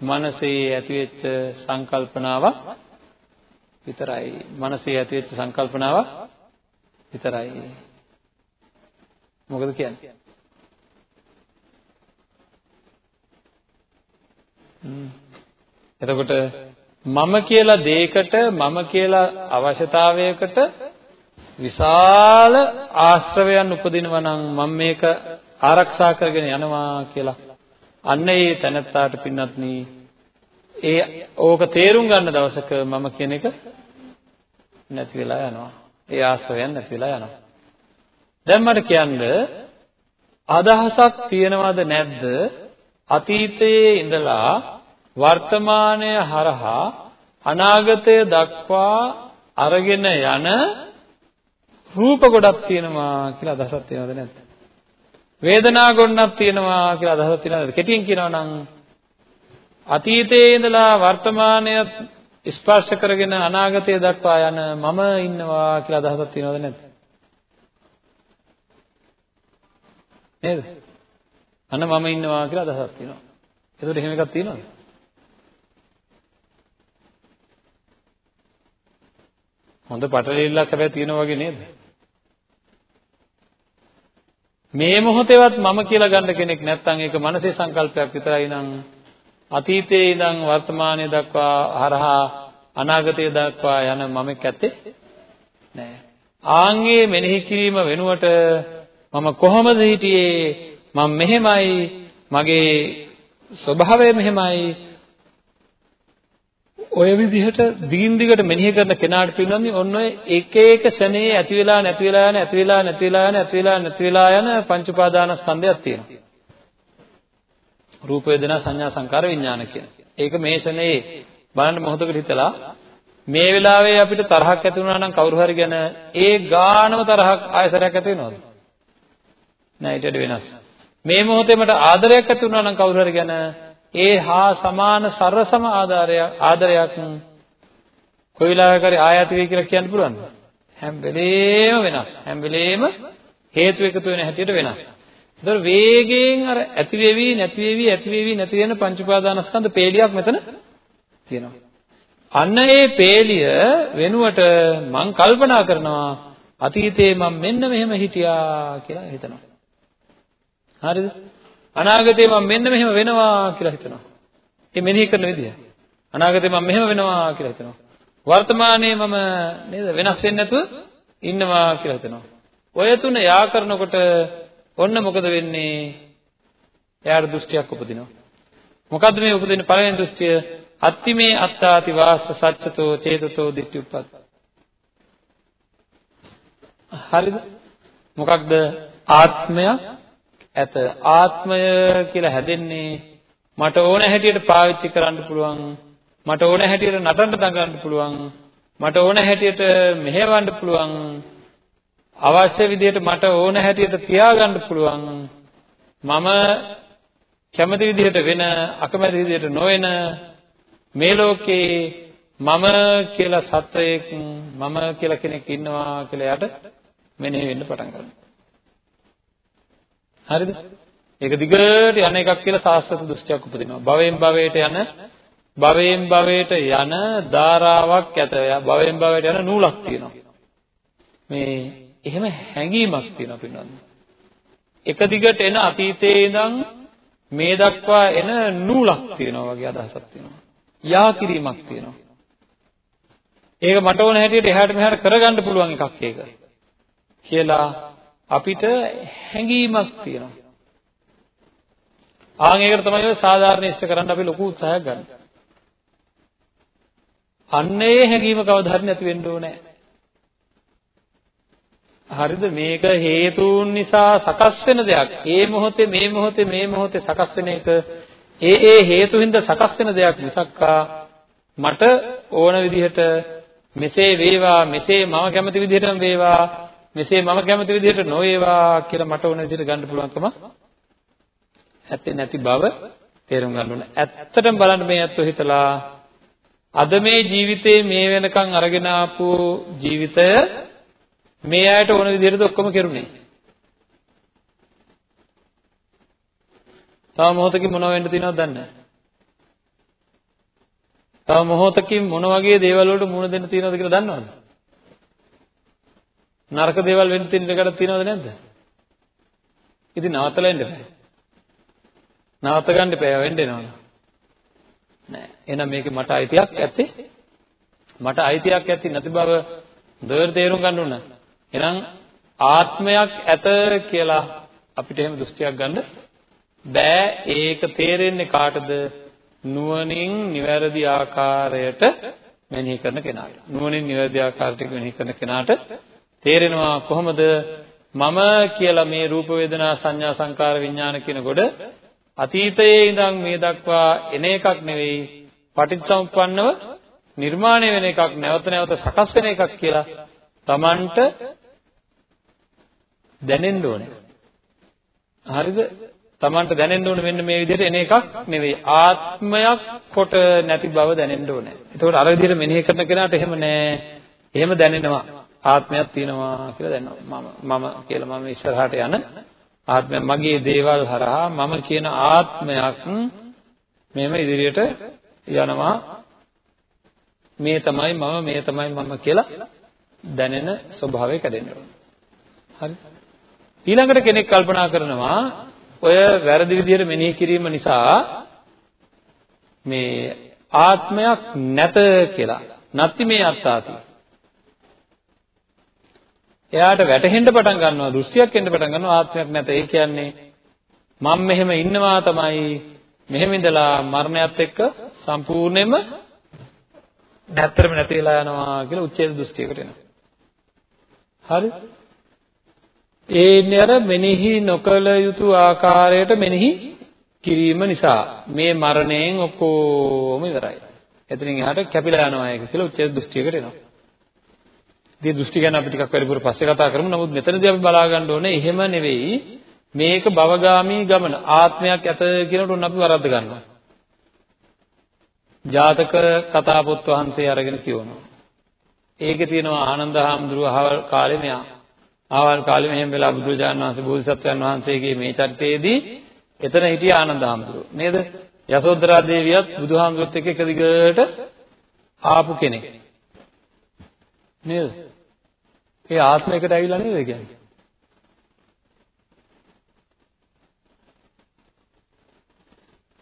මනසේ ඇතිවෙච්ච සංකල්පනාවක් විතරයි. මනසේ ඇතිවෙච්ච සංකල්පනාවක් විතරයි. මොකද කියන්නේ? එතකොට මම කියලා දෙයකට මම කියලා අවශ්‍යතාවයකට විශාල ආශ්‍රවයන් උපදිනවා නම් මම මේක ආරක්ෂා කරගෙන යනවා කියලා අන්න ඒ තැනත්තාට පින්නත් ඒ ඕක තේරුම් ගන්න දවසක මම කියන එක නැති වෙලා යනවා. ඒ ආශ්‍රවයන් නැති වෙලා යනවා. දැන් මට කියන්න අදහසක් තියනවද නැද්ද අතීතයේ ඉඳලා වර්තමානය හරහා අනාගතය දක්වා අරගෙන යන රූප ගොඩක් තියෙනවා කියලා අදහසක් තියෙනවද නැද්ද? වේදනා ගොඩක් තියෙනවා කියලා අදහසක් තියෙනවද? කෙටියෙන් කියනවා නම් අතීතයේ ඉඳලා වර්තමානය ස්පර්ශ කරගෙන අනාගතය දක්වා යන මම ඉන්නවා කියලා අදහසක් තියෙනවද නැද්ද? නේද? අන්න මම ඉන්නවා කියලා අදහසක් තියෙනවා. එතකොට එහෙම එකක් තියෙනවද? හොඳ පටලෙල්ලක් හැබැයි තියෙනවා වගේ නේද? මේ මොහොතේවත් මම කියලා ගන්න කෙනෙක් නැත්නම් ඒක මනසේ සංකල්පයක් විතරයි නම් අතීතයේ ඉඳන් වර්තමානයේ දක්වා හරහා අනාගතය දක්වා යන මමෙක් ඇත්තේ නෑ. ආන්ගේ මෙනෙහි කිරීම වෙනුවට මම කොහොමද හිටියේ? මම මෙහෙමයි. මගේ ස්වභාවය මෙහෙමයි. ඔය විදිහට දිගින් දිගට මෙනෙහි කරන කෙනාට පිළිබඳව ඔන්න ඔය එක එක ශනේ ඇති වෙලා නැති වෙලා යන ඇති වෙලා නැති වෙලා යන ඇති වෙලා නැති වෙලා යන පංච උපාදානස්කන්ධයක් තියෙනවා. රූප වේදනා සංඥා සංකාර විඥාන කියන. ඒක මේ ශනේ බලන්න මොහොතකට හිතලා මේ වෙලාවේ අපිට තරහක් ඇති වුණා නම් කවුරු හරි ගැන ඒ ගානම තරහක් ආයසරයක් ඇති වෙනවද? නෑ ඊට වෙනස්. මේ මොහොතේ මට ආදරයක් ඇති වුණා නම් කවුරු හරි ගැන ඒ හා සමාන සරසම ආධාරයක් ආදරයක් කොයි වෙලාවක හරි ආයත වේ කියලා කියන්න පුළුවන්ද? හැම වෙලේම වෙනස්. හැම වෙලේම හේතු එකතු වෙන හැටියට වෙනස්. ඒතර වේගයෙන් අර ඇති වෙවි නැති වෙවි ඇති වෙවි නැති වෙන පංච උපාදානස්කන්ධ පේලියක් මෙතන තියෙනවා. අන්න ඒ පේලිය වෙනුවට මං කල්පනා කරනවා අතීතේ මම මෙන්න මෙහෙම හිටියා කියලා හිතනවා. හරිද? අනාගතේ මම මෙන්න මෙහෙම වෙනවා කියලා හිතනවා. ඒ මෙනෙහි කරන විදිය. අනාගතේ මම මෙහෙම වෙනවා කියලා හිතනවා. වර්තමානයේ මම නේද වෙනස් වෙන්නේ නැතුව ඉන්නවා කියලා හිතනවා. ඔය තුන යා කරනකොට ඔන්න මොකද වෙන්නේ? එයාට දෘෂ්ටියක් උපදිනවා. මොකද්ද මේ උපදින පළවෙනි දෘෂ්ටිය? අත්තිමේ අත්තාති වාස්ස සච්චතෝ චේතතෝ දිට්ඨි උප්පත්. හරිද? මොකක්ද ආත්මය ඇත ආත්මය කියලා හැදෙන්නේ මට ඕන හැටියට පාවිච්චි කරන්න පුළුවන් මට ඕන හැටියට නටන්න දඟන්න පුළුවන් මට ඕන හැටියට මෙහෙවන්න පුළුවන් අවශ්‍ය විදිහට මට ඕන හැටියට තියාගන්න පුළුවන් මම කැමති විදිහට වෙන අකමැති විදිහට නොවන මේ ලෝකේ මම කියලා සත්වයෙක් මම කියලා කෙනෙක් ඉන්නවා කියලා යට මෙනෙහි වෙන්න පටන් ගන්නවා. හරිද? ඒක දිගට යන එකක් කියලා සාස්ත්‍ව දෘෂ්ටියක් උපදිනවා. භවයෙන් භවයට යන භවයෙන් භවයට යන ධාරාවක් ඇත. භවයෙන් භවයට යන නූලක් තියෙනවා. මේ එහෙම හැඟීමක් තියෙනවා පින්වත්නි. එක දිගට එන අතීතයේ ඉඳන් මේ දක්වා එන නූලක් තියෙනවා වගේ අදහසක් තියෙනවා. යා කිරීමක් තියෙනවා. ඒක මට ඕන හැටියට එහාට මෙහාට කරගන්න පුළුවන් එකක් ඒක. කියලා අපිට හැඟීමක් තියෙනවා. ආන් ඒකට තමයි ඔය සාධාරණ ඉෂ්ට කරන්න අපි ලොකු උත්සාහයක් ගන්න. අන්න ඒ හැඟීම කවදා හරි නැති වෙන්න ඕනේ. හරිද මේක හේතුන් නිසා සකස් වෙන දෙයක්. ඒ මොහොතේ මේ මොහොතේ මේ මොහොතේ සකස් වෙන එක ඒ ඒ හේතු හින්දා සකස් වෙන දෙයක් මිසක්කා මට ඕන විදිහට මෙසේ වේවා මෙසේ මම කැමති විදිහටම වේවා මෙසේ මම කැමති විදිහට නොවේවා කියලා මට ඕන විදිහට ගන්න පුළුවන්කම ඇත්තේ නැති බව තේරුම් ගන්න ඕන. ඇත්තටම බලන්න මේ ඇත්තෝ හිතලා අද මේ ජීවිතේ මේ වෙනකන් අරගෙන ආපු ජීවිතය මේ අයට ඕන විදිහට ඔක්කොම කෙරුණේ. තව මොහොතකින් මොනව වෙන්න තියෙනවද දන්නේ නැහැ. තව මොහොතකින් මොන වගේ දේවල් වලට මුහුණ දෙන්න තියෙනවද කියලා දන්නවද? නරක දේවල් වෙන්න තියෙන එකට තියෙනවද නැද්ද? ඉතින් නවත්තලා ඉන්න බෑ. නවත්ත ගන්න බෑ වෙන්න එනවා. නෑ. එහෙනම් මේකේ මට අයිතියක් ඇත්තේ මට අයිතියක් ඇති නැති බව දෙවර තේරුම් ගන්න ඕන. එහෙනම් ආත්මයක් ඇත කියලා අපිට එහෙම දෘෂ්ටියක් ගන්න බෑ. ඒක තේරෙන්නේ කාටද? නුවණින් නිවැරදි ආකාරයට මෙනෙහි කරන කෙනාට. නුවණින් නිවැරදි ආකාරයට මෙනෙහි කරන කෙනාට තේරෙනවා කොහොමද මම කියලා මේ රූප වේදනා සංඥා සංකාර විඥාන කියන කොට අතීතයේ ඉඳන් මේ දක්වා එන එකක් නෙවෙයි පටිච්චසමුප්පන්නව නිර්මාණය වෙන එකක් නැවත නැවත සකස් වෙන එකක් කියලා Tamanට දැනෙන්න ඕනේ. හරිද? Tamanට දැනෙන්න ඕනේ මෙන්න මේ විදිහට එන එකක් නෙවෙයි ආත්මයක් කොට නැති බව දැනෙන්න ඕනේ. එතකොට අර විදිහට මෙනෙහි කරන කෙනාට එහෙම නෑ. එහෙම දැනෙනවා. ආත්මයක් තියෙනවා කියලා දැනනවා. මම මම කියලා මම ඉස්සරහට යන ආත්මය මගේ දේවල් හරහා මම කියන ආත්මයක් මෙහෙම ඉදිරියට යනවා. මේ තමයි මම මේ තමයි මම කියලා දැනෙන ස්වභාවය කැඩෙන්න හරි. ඊළඟට කෙනෙක් කල්පනා කරනවා ඔය වැරදි විදිහට මෙනෙහි කිරීම නිසා මේ ආත්මයක් නැත කියලා. නැති මේ අත්තාති. එයාට වැටහෙන්න පටන් ගන්නවා දෘශ්‍යයක් එන්න පටන් ගන්නවා ආත්මයක් නැත. ඒ කියන්නේ මම මෙහෙම ඉන්නවා තමයි මෙහෙම ඉඳලා මරණයත් එක්ක සම්පූර්ණයෙන්ම නැත්තරම නැති වෙලා යනවා කියලා උච්ඡේද දෘෂ්ටියකට එනවා. හරි? ඒ ඉන්නේ අර මෙනෙහි නොකළ යුතු ආකාරයට මෙනෙහි කිරීම නිසා මේ මරණයෙන් ඔක්කොම ඉවරයි. එතනින් එහාට කැපිලා යනවා ඒක කියලා උච්ඡේද දෘෂ්ටියකට එනවා. ඉතින් දෘෂ්ටි ගැන අපි ටිකක් වැඩිපුර පස්සේ කතා කරමු. නමුත් මෙතනදී අපි බලා ගන්න ඕනේ එහෙම නෙවෙයි. මේක භවගාමී ගමන ආත්මයක් ඇත කියනකොට උන් අපි වරද්ද ගන්නවා. ජාතක කතා පොත් වහන්සේ අරගෙන කියවනවා. ඒකේ තියෙනවා ආනන්ද හාමුදුරුව අහවල් කාලේ මෙයා ආවල් කාලේ මෙහෙම වෙලා බුදුරජාණන් වහන්සේ බෝධිසත්වයන් වහන්සේගේ මේ චරිතයේදී එතන හිටිය ආනන්ද හාමුදුරුවෝ නේද? යසෝදරා දේවියත් බුදුහාමුදුරුවොත් එක්ක එක දිගට ආපු කෙනෙක්. නේද? ඒ ආත්මයකට ඇවිල්ලා නේද කියන්නේ?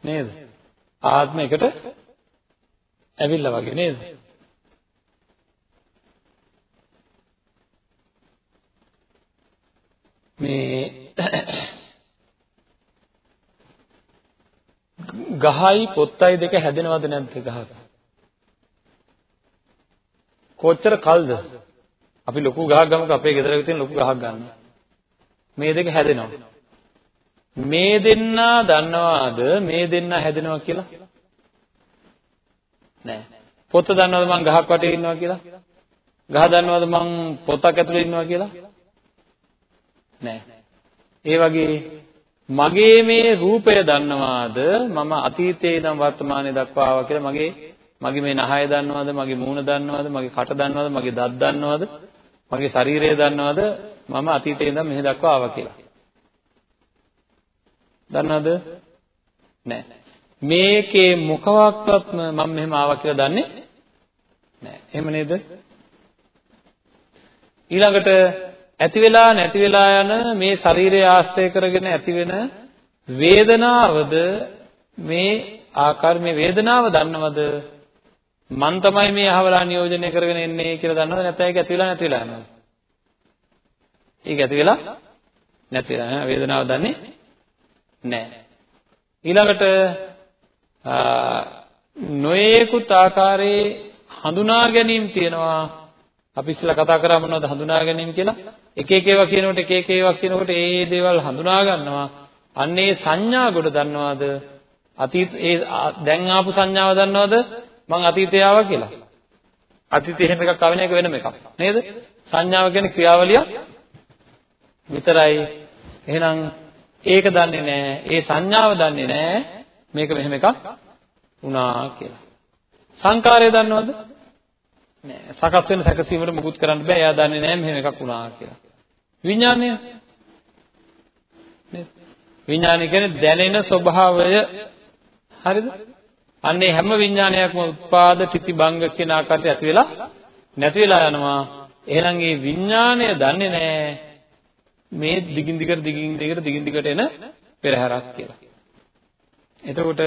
නේද? ආත්මයකට ඇවිල්ලා වගේ නේද? මේ ගහයි පොත්තයි දෙක හැදෙනවද නැද්ද ගහක? කොච්චර කල්ද? අපි ලොකු ගහක් ගමුකෝ අපේ ගෙදරක තියෙන ලොකු ගහක් ගන්න. මේ දෙක හැදෙනවා. මේ දෙන්නා දන්නවාද මේ දෙන්නා හැදෙනවා කියලා? නෑ. පොත දන්නවද මං ගහක් වටේ ඉන්නවා කියලා? ගහ දන්නවද මං පොතක් ඇතුලේ ඉන්නවා කියලා? නෑ. ඒ වගේ මගේ මේ රූපය දන්නවාද මම අතීතයේ ඉඳන් වර්තමානයේ දක්වා ආවා කියලා මගේ මගේ මේ නහය දන්නවද? මගේ මූණ දන්නවද? මගේ කට දන්නවද? මගේ දත් දන්නවද? මගේ ශරීරය දන්නවද? මම අතීතයේ ඉඳන් මෙහෙ දක්වා ආවා කියලා. දන්නවද? නෑ. මේකේ මොකවත්වත් මම මෙහෙම ආවා කියලා දන්නේ නෑ. එහෙම නේද? ඊළඟට ඇති වෙලා නැති වෙලා යන මේ ශරීරය ආශ්‍රය කරගෙන ඇති වෙන වේදනාවද? මේ ආකාර මේ වේදනාව දන්නවද? මන් තමයි මේ අහවලා නියෝජනය කරගෙන එන්නේ කියලා දන්නවද නැත්නම් ඒක ඇති වෙලා නැති වෙලා යනවද ඒක ඇති වෙලා නැති වෙලා නේද වේදනාව දන්නේ නැහැ ඊළඟට නොයේකුත් ආකාරයේ හඳුනා ගැනීම තියෙනවා අපි ඉස්සෙල්ලා කතා කරා මොනවද හඳුනා ගැනීම කියලා එක එක ඒවා කියනකොට එක එක ඒවා කියනකොට ඒ ඒ දේවල් හඳුනා ගන්නවා. අන්න ඒ සංඥා ගොඩ දන්නවද? අතීත ඒ දැන් ආපු සංඥාව දන්නවද? මං අතීතේ ආවා කියලා. අතීතේ එහෙම එකක් ආවෙන එක වෙනම එකක්. නේද? සංඥාව කියන්නේ ක්‍රියාවලිය විතරයි. එහෙනම් ඒක දන්නේ නැහැ. ඒ සංඥාව දන්නේ නැහැ. මේක මෙහෙම එකක් වුණා කියලා. සංකාරය දන්නවද? නෑ. සකස් වෙන සැකසීමට මුකුත් කරන්න බෑ. එයා දන්නේ නෑ මෙහෙම එකක් වුණා කියලා. විඥානය නේද? විඥානය කියන්නේ දැනෙන ස්වභාවය හරිද? අන්නේ හැම විඥානයක්ම උත්පාද තිතිබංග කියන ආකාරයට ඇති වෙලා නැති වෙලා යනවා. එහෙනම් මේ විඥානය දන්නේ නැහැ මේ දිගින් දිගට දිගින් දිගට දිගින් දිගට එන පෙරහැරක් කියලා. එතකොට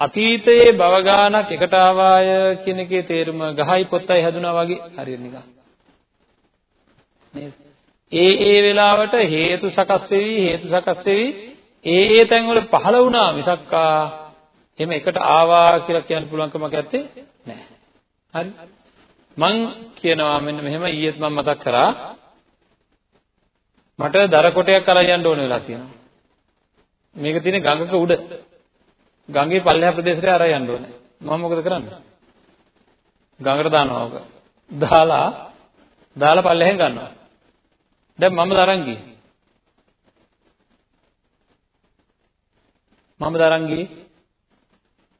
අතීතයේ භව ගානක් එකට ආවාය කියන එකේ තේරුම ගහයි පොත්තයි හැදුනා වගේ හරියට නිකන්. නේද? ඒ ඒ වෙලාවට හේතු සකස් වෙවි හේතු සකස් වෙවි ඒ ඒ තැන් වල පහළ වුණා මිසක්කා එහෙම එකට ආවා කියලා කියන්න පුළුවන් කමක් නැත්තේ නෑ. හරි? මං කියනවා මෙන්න මෙහෙම ඊයේත් මම මතක් කරා මට දර කොටයක් අරන් යන්න ඕන වෙලා තියෙනවා. මේක තියෙන ගඟක උඩ. ගඟේ පල්ලෙහා ප්‍රදේශයට අරන් යන්න ඕනේ. මම මොකද කරන්නේ? ගඟට දානවා ඔක. දාලා දාලා පල්ලෙහෙන් ගන්නවා. දැන් මම දරන් ගියේ. මම දරන් ගියේ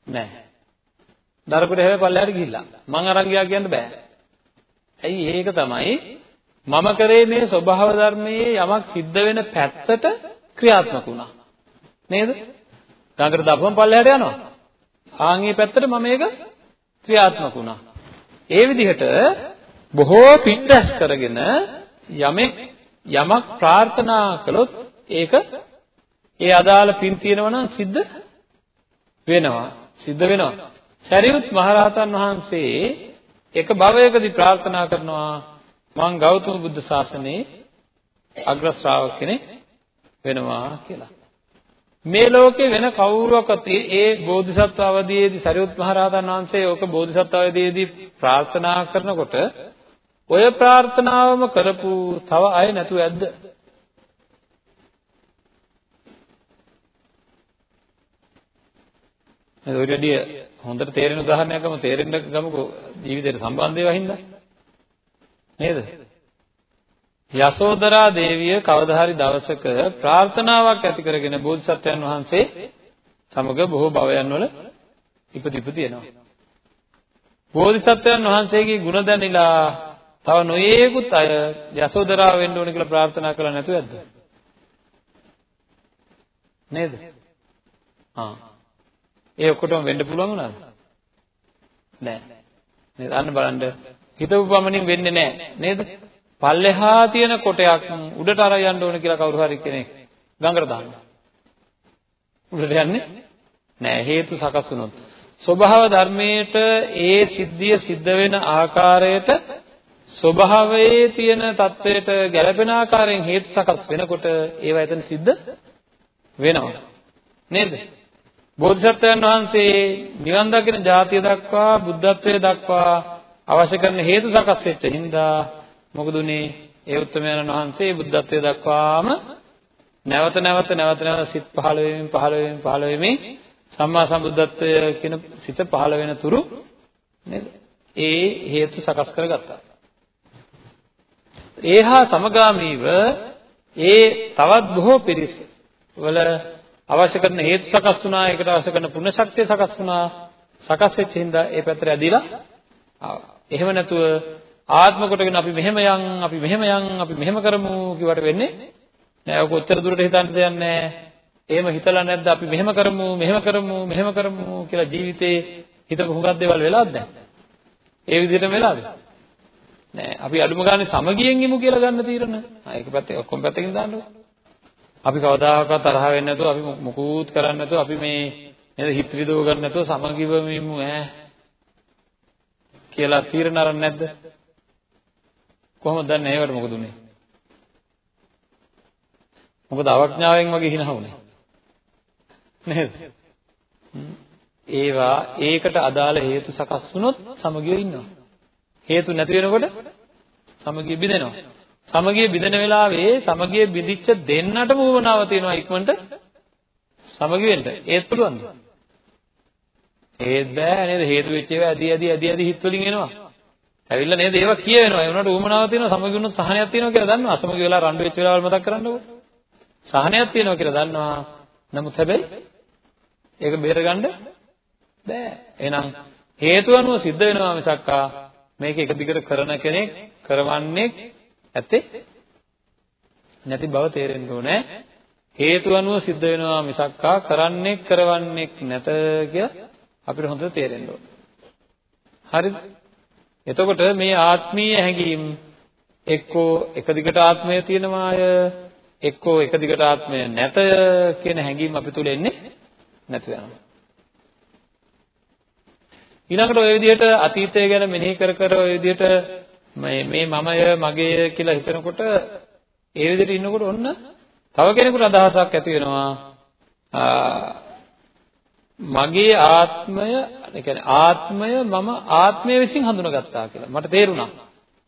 නෑ. දරකට හැබැයි පල්ලෙහාට ගිහිල්ලා. මං අරන් ගියා කියන්න බෑ. ඇයි ඒක තමයි මම කරේ මේ ස්වභාව ධර්මයේ යමක් සිද්ධ වෙන පැත්තට ක්‍රියාත්මක වුණා. නේද? ගඟට දාපුවම පල්ලෙහාට යනවා. ආන්ගේ පැත්තට මම මේක ක්‍රියාත්මක වුණා. ඒ විදිහට බොහෝ පිටස් කරගෙන යමෙක් යමක් ප්‍රාර්ථනා කළොත් ඒක ඒ අදාළ පින් තියෙනවා නම් සිද්ධ වෙනවා. සිද්ධ වෙනවා. සරියුත් මහරහතන් වහන්සේ එක භවයකදී ප්‍රාර්ථනා කරනවා මං ගෞතම බුද්ධ ශාසනයේ අග්‍ර ශ්‍රාවක කෙනෙක් වෙනවා කියලා. මේ ලෝකේ වෙන කවුරුවක්වත් ඒ බෝධිසත්ව අවදීයේදී සරියුත් මහ රහතන් වහන්සේ ඕක බෝධිසත්ව අවදීයේදී ප්‍රාර්ථනා කරනකොට ඔය ප්‍රාර්ථනාවම කරපු තව අය නැතුව ඇද්ද? මේ ඔයඩිය හොඳට තේරෙන උදාහරණයක් ගමු තේරෙන්න ගමුකෝ ජීවිතේට සම්බන්ධ ඒවා හින්දා නේද? යසෝදරා දේවිය කවදා හරි දවසක ප්‍රාර්ථනාවක් ඇති කරගෙන බෝධිසත්වයන් වහන්සේ සමග බොහෝ භවයන් වල ඉපදිපු තියෙනවා. බෝධිසත්වයන් වහන්සේගේ ගුණ දැනিলা තව නොයේකුත් අය යසෝදරාව වෙන්න ඕන කියලා ප්‍රාර්ථනා කළා නැතුව ඇද්ද? නේද? ආ. ඒ ඔක්කොටම වෙන්න පුළුවන් උනාද? නෑ. නේද? අන්න බලන්න හිතපු පමණින් වෙන්නේ නෑ නේද? පල්ලෙහා තියෙන කොටයක් උඩට අර යන්න ඕන කියලා කවුරු හරි කෙනෙක් ගඟට දානවා. උඩට යන්නේ නෑ හේතු සකස් වුණොත්. ස්වභාව ධර්මයේට ඒ සිද්ධිය සිද්ධ වෙන ආකාරයට ස්වභාවයේ තියෙන தത്വයට ගැළපෙන ආකාරයෙන් හේතු සකස් වෙනකොට ඒව එතන සිද්ධ වෙනවා. නේද? බෝධිසත්වයන් වහන්සේ නිවන් දකින જાතිය දක්වා බුද්ධත්වයට දක්වා අවශ්‍ය කරන හේතු සකස් වෙච්ච හින්දා මොකද උනේ? ඒ උත්තමයන් වහන්සේ බුද්ධත්වයට දක්වාම නැවත නැවත නැවත නැවත සිත් පහළ වෙමින් පහළ වෙමින් පහළ වෙමින් සම්මා සම්බුද්ධත්වය කියන සිත පහළ වෙන තුරු නේද? ඒ හේතු සකස් කරගත්තා. ඒහා සමගාමීව ඒ තවත් බොහෝ පිරිස් වල අවශ්‍ය කරන හේතු සකස් වුණා ඒකට අවශ්‍ය කරන පුණ්‍ය ශක්තිය සකස් වුණා සකස් වෙච්ච හින්දා ඒ පැත්තට ඇදිලා ආවා. එහෙම නැතුව ආත්ම කොටගෙන අපි මෙහෙම යන් අපි මෙහෙම යන් අපි මෙහෙම කරමු කිව්වට වෙන්නේ නෑ. ඔක කොච්චර දුරට හිතන්න දෙයක් නෑ. එහෙම හිතලා නැද්ද අපි මෙහෙම කරමු මෙහෙම කරමු මෙහෙම කරමු කියලා ජීවිතේ හිතපු හුඟක් දේවල් වෙලාද නැහැ. ඒ විදිහටම වෙලාද? නෑ. අපි අඩුම ගානේ සමගියෙන් ඉමු කියලා ගන්න තීරණ. ආ ඒක පැත්තේ ඔක්කොම පැත්තකින් දාන්නකො. අපි කවදාකවත් තරහ වෙන්නේ නැතුව අපි මුකුත් කරන්නේ නැතුව අපි මේ නේද හිත විදව ගන්න නැතුව සමගිව ඉමු ඈ කියලා තීරණ අරන් නැද්ද? කොහොමද දන්නේ ඒවට මොකද උනේ? මොකද අවඥාවෙන් වගේ හිනහ වුනේ. නේද? ඒවා ඒකට අදාළ හේතු සකස් වුණොත් සමගිය ඉන්නවා. හේතු නැති වෙනකොට සමගිය බිඳෙනවා. සමගිය බිඳෙන වෙලාවේ සමගිය බිඳිච්ච දෙන්නටම උවමනාව තියෙනවා ඉක්මනට සමගි වෙන්න. ඒත් පුළුවන්ද? ඒත් බෑ නේද? හේතු වෙච්ච ඒවා ඇදි ඇදි ඇදි ඇදි හිත වලින් එනවා. ඇවිල්ලා නේද ඒවා කියවෙනවා. ඒ වුණාට උවමනාව තියෙනවා සමගි වුණොත් සහනයක් තියෙනවා කියලා දන්නවා. අසමගි වෙලා රණ්ඩු වෙච්ච වෙලාවල් මතක් කරන්නකෝ. සහනයක් තියෙනවා කියලා දන්නවා. නමුත් හැබැයි ඒක බේරගන්න බෑ. එහෙනම් හේතු අනුව සිද්ධ වෙනවා මිසක්කා මේක එක දිගට කරන කෙනෙක් කරවන්නේ ඇත්තේ නැති බව තේරෙන්න ඕනේ. හේතු අනුව සිද්ධ වෙනවා මිසක්කා කරන්නේ කරවන්නේ නැත කියලා අපිට හොඳට තේරෙන්න ඕනේ. හරිද? එතකොට මේ ආත්මීය හැඟීම් එක්කෝ එක දිගට ආත්මය තියෙනවාය එක්කෝ එක දිගට ආත්මය නැතය කියන හැඟීම් අපි තුල එන්නේ නැති වෙනවා. ඊළඟට ওই විදිහට අතීතය ගැන මෙනෙහි කර කර ওই විදිහට මේ මේ මමය මගේ කියලා හිතනකොට ඒ විදිහට ඉන්නකොට ඔන්න තව කෙනෙකුට අදහසක් ඇති වෙනවා. මගේ ආත්මය ඒ කියන්නේ ආත්මය මම ආත්මය විසින් හඳුනාගත්තා කියලා. මට තේරුණා.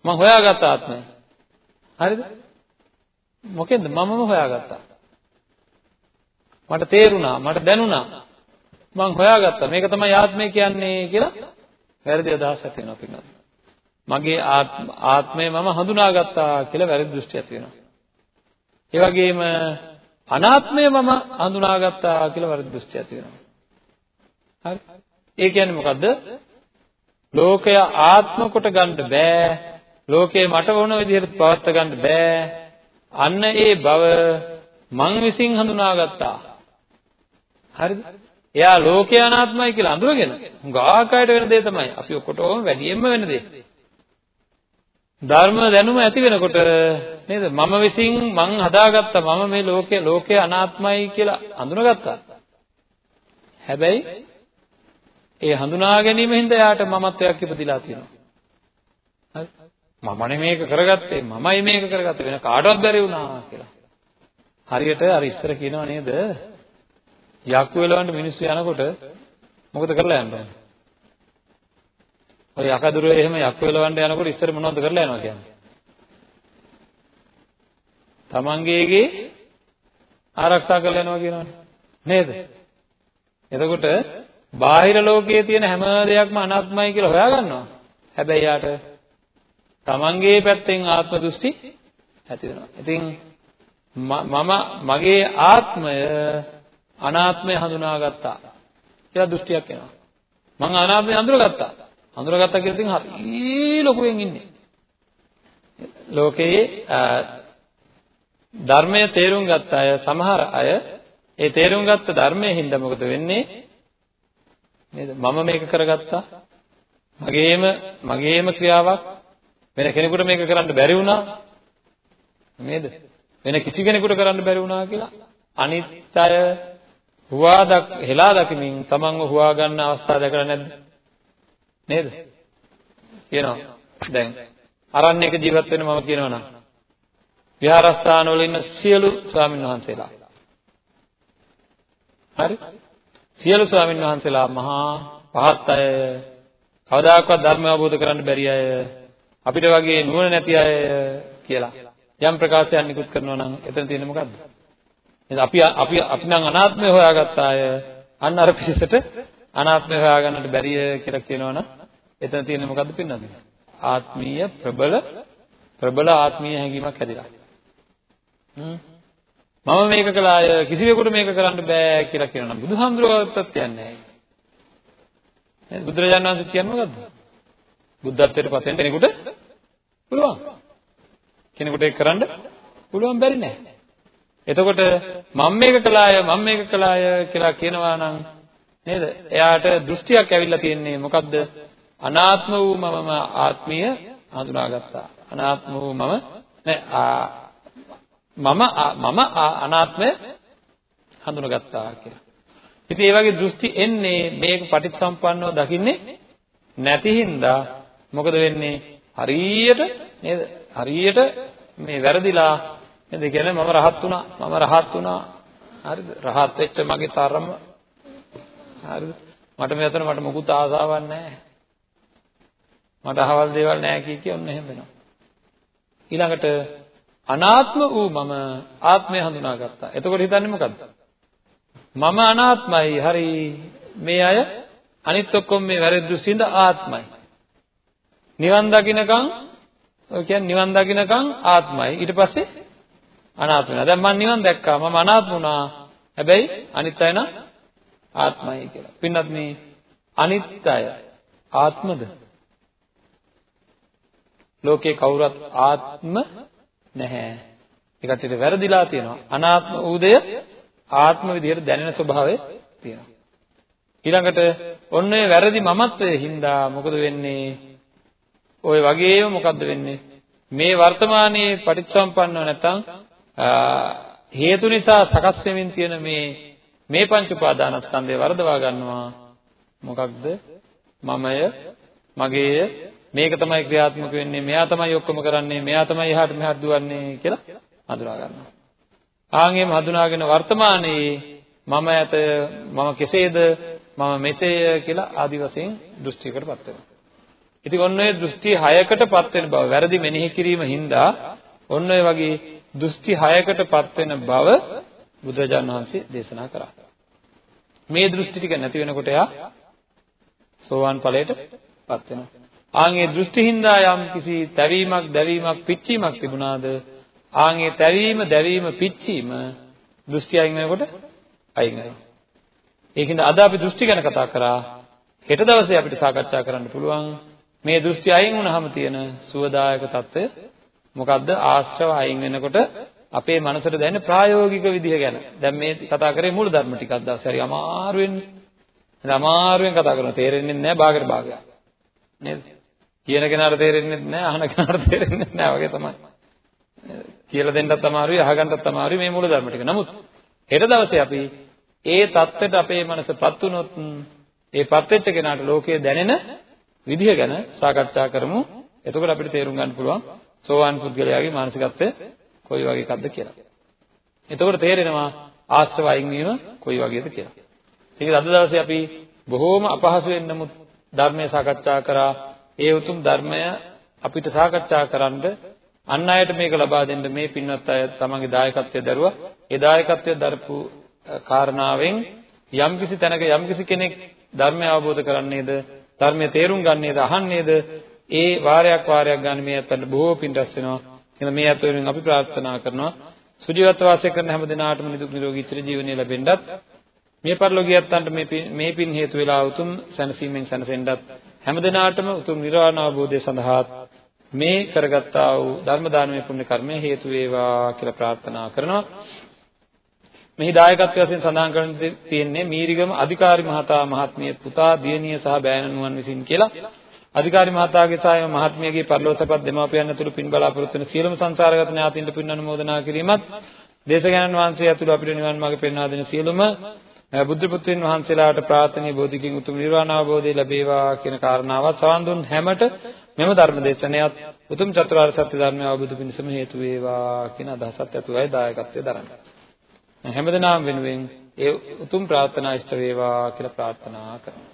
මම හොයාගත්ත ආත්මය. හරිද? මොකෙන්ද? මමම හොයාගත්තා. මට තේරුණා. මට දැනුණා. මං හොයාගත්තා. මේක තමයි ආත්මය කියන්නේ කියලා වැරදි අදහසක් ඇති වෙනවා පින්නත්. මගේ ආත්මය මම හඳුනාගත්තා කියලා වැරදි දෘෂ්ටියක් තියෙනවා ඒ වගේම අනාත්මය මම හඳුනාගත්තා කියලා වැරදි දෘෂ්ටියක් තියෙනවා හරි. ඒ කියන්නේ මොකද්ද? ලෝකය ආත්ම කොට ගන්න බෑ. ලෝකේ මට වුණ විදිහට පවත්වා ගන්න බෑ. අන්න ඒ බව මං විසින් හඳුනාගත්තා. හරිද? එයා ලෝකේ අනාත්මයි කියලා අඳුරගෙන ගාකයට වෙන දේ තමයි. අපි ඔක්කොටම වැඩියෙන්ම වෙන දේ. ධර්ම දැනුම ඇති වෙනකොට නේද? මම විසින් මං හදාගත්ත මම මේ ලෝකේ ලෝකේ අනාත්මයි කියලා අඳුනගත්තා. හැබැයි ඒ හඳුනා ගැනීම හින්දා යාට මමත්වයක් ඉපදිලා තියෙනවා. හරි? මමනේ මේක කරගත්තේ මමයි මේක කරගත්තේ වෙන කාටවත් බැරි වුණා කියලා. හරියට අර ඉස්සර කියනවා නේද? යක්කු වෙලවන්න මිනිස්සු යනකොට මොකද කරලා යන්නේ? ඔය යකදුරේ එහෙම යක්කු වෙලවන්න යනකොට ඉස්සර මොනවද කරලා යනවා කියන්නේ? තමන්ගේගේ ආරක්ෂා කරලා යනවා කියනවනේ. නේද? එතකොට බාහිර ලෝකයේ තියෙන හැම දෙයක්ම අනාත්මයි කියලා හොයාගන්නවා. හැබැයි යාට තමන්ගේ පැත්තෙන් ආත්ම දෘෂ්ටි ඇති වෙනවා. ඉතින් මම මගේ ආත්මය අනාත්මය හඳුනාගත්තා කියලා දෘෂ්ටියක් එනවා. මං අනාත්මය හඳුනාගත්තා. හඳුනාගත්තා කියලා ඉතින් හරි ලොකුවෙන් ඉන්නේ. ලෝකයේ ධර්මය තේරුම් ගත්ත අය සමහර අය ඒ තේරුම් ගත්ත ධර්මයේ හින්දා මොකද වෙන්නේ? නේද? මම මේක කරගත්තා. මගේම මගේම ක්‍රියාවක්. වෙන කෙනෙකුට මේක කරන්න බැරි වුණා. නේද? වෙන කිසි කෙනෙකුට කරන්න බැරි වුණා කියලා. අනිත් අය හුවා දක් හෙලා දකිමින් තමන්ව හුවා ගන්න අවස්ථාව දැකලා නැද්ද? නේද? කියනවා. දැන් අරණ්‍යක ජීවත් වෙන මම කියනවා නම් විහාරස්ථානවල ඉන්න සියලු ස්වාමීන් වහන්සේලා. හරි? සියලු ස්වාමීන් වහන්සේලා මහා පහත් අය කවදාකවත් ධර්ම අවබෝධ කරගන්න බැරි අය අපිට වගේ නුවණ නැති අය කියලා යම් ප්‍රකාශයක් නිකුත් කරනවා නම් එතන තියෙන්නේ මොකද්ද? අපි අපි අපි නම් අනාත්මය හොයාගත්ත අය අන්න අර පිළිසෙට අනාත්මය හොයාගන්නට බැරිය කියලා කියනවනම් එතන තියෙන්නේ මොකද්ද පින්නද? ආත්මීය ප්‍රබල ප්‍රබල ආත්මීය හැඟීමක් හැදිලා. මම මේක කළාය කිසිවෙකුට මේක කරන්න බෑ කියලා කියනවා. බුදුහාමුදුරුවෝත් කියන්නේ නැහැ. බුදුරජාණන් වහන්සේ කියන්නේ මොකද්ද? බුද්ධත්වයට පත් වෙන කෙනෙකුට පුළුවන්. කෙනෙකුට ඒක කරන්න පුළුවන් බැරි නෑ. එතකොට මම මේක කළාය මම මේක කළාය කියලා කියනවා නම් නේද? එයාට දෘෂ්ටියක් ඇවිල්ලා තියෙන්නේ මොකද්ද? අනාත්ම වූ මමම ආත්මීය හඳුනාගත්තා. අනාත්ම වූ මම නෑ මම මම අනාත්මය හඳුනගත්තා කියලා. ඉතින් ඒ වගේ දෘෂ්ටි එන්නේ මේක පටිච්චසම්පන්නව දකින්නේ නැති හින්දා මොකද වෙන්නේ? හරියට නේද? හරියට මේ වැරදිලා නේද කියන්නේ මම රහත් වුණා මම රහත් වුණා හරිද? රහත් වෙච්ච මගේ තරම හරිද? මට මෙතන මට මොකුත් ආසාවක් නැහැ. මට අහවල් දේවල් නැහැ කිය කිය ඔන්න එහෙම වෙනවා. ඊළඟට අනාත්ම වූ මම ආත්මය හඳුනාගත්තා. එතකොට හිතන්නේ මොකද්ද? මම අනාත්මයි. හරි. මේ අය අනිත් ඔක්කොම මේ වැරදි දෘෂ්ටිින්ද ආත්මයි. නිවන් දකින්නකම් ඔය කියන්නේ නිවන් දකින්නකම් ආත්මයි. ඊට පස්සේ අනාත්ම වෙනවා. දැන් මම නිවන් දැක්කා. මම අනාත්ම වුණා. හැබැයි අනිත් අය නම් ආත්මයි කියලා. පින්නත් මේ අනිත් අය ආත්මද? ලෝකේ කවුරුත් ආත්ම නැහැ. ඒ කට්ටියට වැරදිලා තියෙනවා. අනාත්ම ඌදය ආත්ම විදිහට දැනෙන ස්වභාවය තියෙනවා. ඊළඟට ඔන්න ඔය වැරදි මමත්වයේ හින්දා මොකද වෙන්නේ? ওই වගේම මොකද්ද වෙන්නේ? මේ වර්තමානයේ පටිච්චසම්පන්නව නැත්නම් හේතු නිසා සකස් වෙමින් තියෙන මේ මේ පංච උපාදානස්කන්ධය වර්ධවා ගන්නවා. මොකක්ද? මමය, මගේය, මේක තමයි ක්‍රියාත්මක වෙන්නේ මෙයා තමයි ඔක්කොම කරන්නේ මෙයා තමයි එහාට මෙහාට දුවන්නේ කියලා හඳුනා ගන්නවා. ආන්ගෙම හඳුනාගෙන වර්තමානයේ මම ඇත මම කෙසේද මම මෙසේය කියලා ආදි වශයෙන් දෘෂ්ටියකටපත් වෙනවා. ඉතින් ඔන්න ඔය දෘෂ්ටි 6කටපත් වෙන බව වැරදි මෙනෙහි කිරීම හින්දා ඔන්න ඔය වගේ දෘෂ්ටි 6කටපත් වෙන බව බුදුරජාණන් වහන්සේ දේශනා කරා. මේ දෘෂ්ටි ටික නැති වෙනකොට එයා සෝවාන් ඵලයටපත් වෙනවා. ආන්ගේ දෘෂ්ටිහින්දා යම් කිසි තැවීමක්, දැවීමක්, පිච්චීමක් තිබුණාද? ආන්ගේ තැවීම, දැවීම, පිච්චීම දෘෂ්ටි අයින් වෙනකොට අයින් වෙනවා. ඒකින්ද අද අපි දෘෂ්ටි ගැන කතා කරා. හෙට දවසේ අපිට සාකච්ඡා කරන්න පුළුවන් මේ දෘෂ්ටි අයින් වුණාම තියෙන සුවදායක తত্ত্বය මොකද්ද? ආශ්‍රව අයින් වෙනකොට අපේ මනසට දැනෙන ප්‍රායෝගික විදිහ ගැන. දැන් මේ කතා කරේ මූල ධර්ම ටිකක් දැන් හරි අමාරුවෙන්. අමාරුවෙන් කතා කරනවා. තේරෙන්නේ නැහැ බාගට භාගයක් නේද? කියන කෙනාට තේරෙන්නේ නැහැ අහන කෙනාට තේරෙන්නේ නැහැ. වගේ තමයි. කියලා දෙන්නත් අමාරුයි අහගන්නත් අමාරුයි මේ මූල ධර්ම ටික. නමුත් හෙට දවසේ අපි ඒ தත්ත්වයට අපේ මනසපත් වුණොත් ඒපත් වෙච්ච කෙනාට ලෝකයේ දැනෙන විදිහ ගැන සාකච්ඡා කරමු. එතකොට අපිට තේරුම් ගන්න පුළුවන් සෝවාන් පුද්ගලයාගේ මානසිකත්වය කොයි වගේ එකක්ද කියලා. එතකොට තේරෙනවා ආශ්‍රව අයින් වීම කොයි වගේද කියලා. ඒක අද දවසේ අපි බොහෝම අපහසුයෙන් නමුත් ධර්මය සාකච්ඡා කරා ඒ උතුම් ධර්මය අපිට සාකච්ඡා කරන්න අන් අයට මේක ලබා දෙන්න මේ පින්වත් අය තමන්ගේ දායකත්වය දරුවා. ඒ දායකත්වය දරපු කාරණාවෙන් යම්කිසි තැනක යම්කිසි කෙනෙක් ධර්මය අවබෝධ කරන්නේද ධර්මය තේරුම් ගන්නේද අහන්නේද ඒ වාරයක් වාරයක් ගන්න මේ අතට බොහෝ පින් රැස් වෙනවා. එහෙනම් මේ අතරින් අපි ප්‍රාර්ථනා කරනවා සුජීවත්ව වාසය කරන හැම දිනාටම නිදුක් නිරෝගී චිර ජීවනය ලැබෙන්නත් මේ පරිලෝකියත්තන්ට මේ මේ පින් හේතු වෙලා උතුම් සැනසීමෙන් සැනසෙන්නත් හැම දිනාටම උතුම් නිර්වාණ අවබෝධය සඳහා මේ කරගත්තා වූ ධර්ම දානමය පුණ්‍ය කර්මය හේතු වේවා කියලා ප්‍රාර්ථනා කරනවා. මෙහි දායකත්වය වශයෙන් සඳහන් කරන්න තියෙන්නේ මීරිගම අධිකාරි මහතා මහත්මිය පුතා දියණිය සහ බෑණනුවන් විසින් කියලා. අධිකාරි මහතාගේ සහ මහත්මියගේ පරලෝසපත් දෙමාපියන් ඇතුළු පින් බලාපොරොත්තු වෙන සියලුම සංසාරගත ඥාතීන්ට පින් අනුමෝදනා කිරීමත් දේශකයන්න් වහන්සේ ඇතුළු අපිට නිවන් මාර්ග පෙන්වා දෙන සියලුම බුද්ධ පුත්‍රයන් වහන්සේලාට ප්‍රාර්ථනීය බෝධිකින් උතුම් නිර්වාණ අවබෝධය ලැබේවා කියන කාරණාවත් සවන් දුන් හැමට මෙම ධර්ම දේශනයත් උතුම් චතුරාර්ය සත්‍ය ධර්මය අවබෝධ පිණිසම හේතු වේවා කියන අදහසත් ඇතුවයි දායකත්වයේ දරන්නේ. හැමදෙනාම වෙනුවෙන් ඒ උතුම් ප්‍රාර්ථනා ඉෂ්ට වේවා කියලා ප්‍රාර්ථනා කරනවා.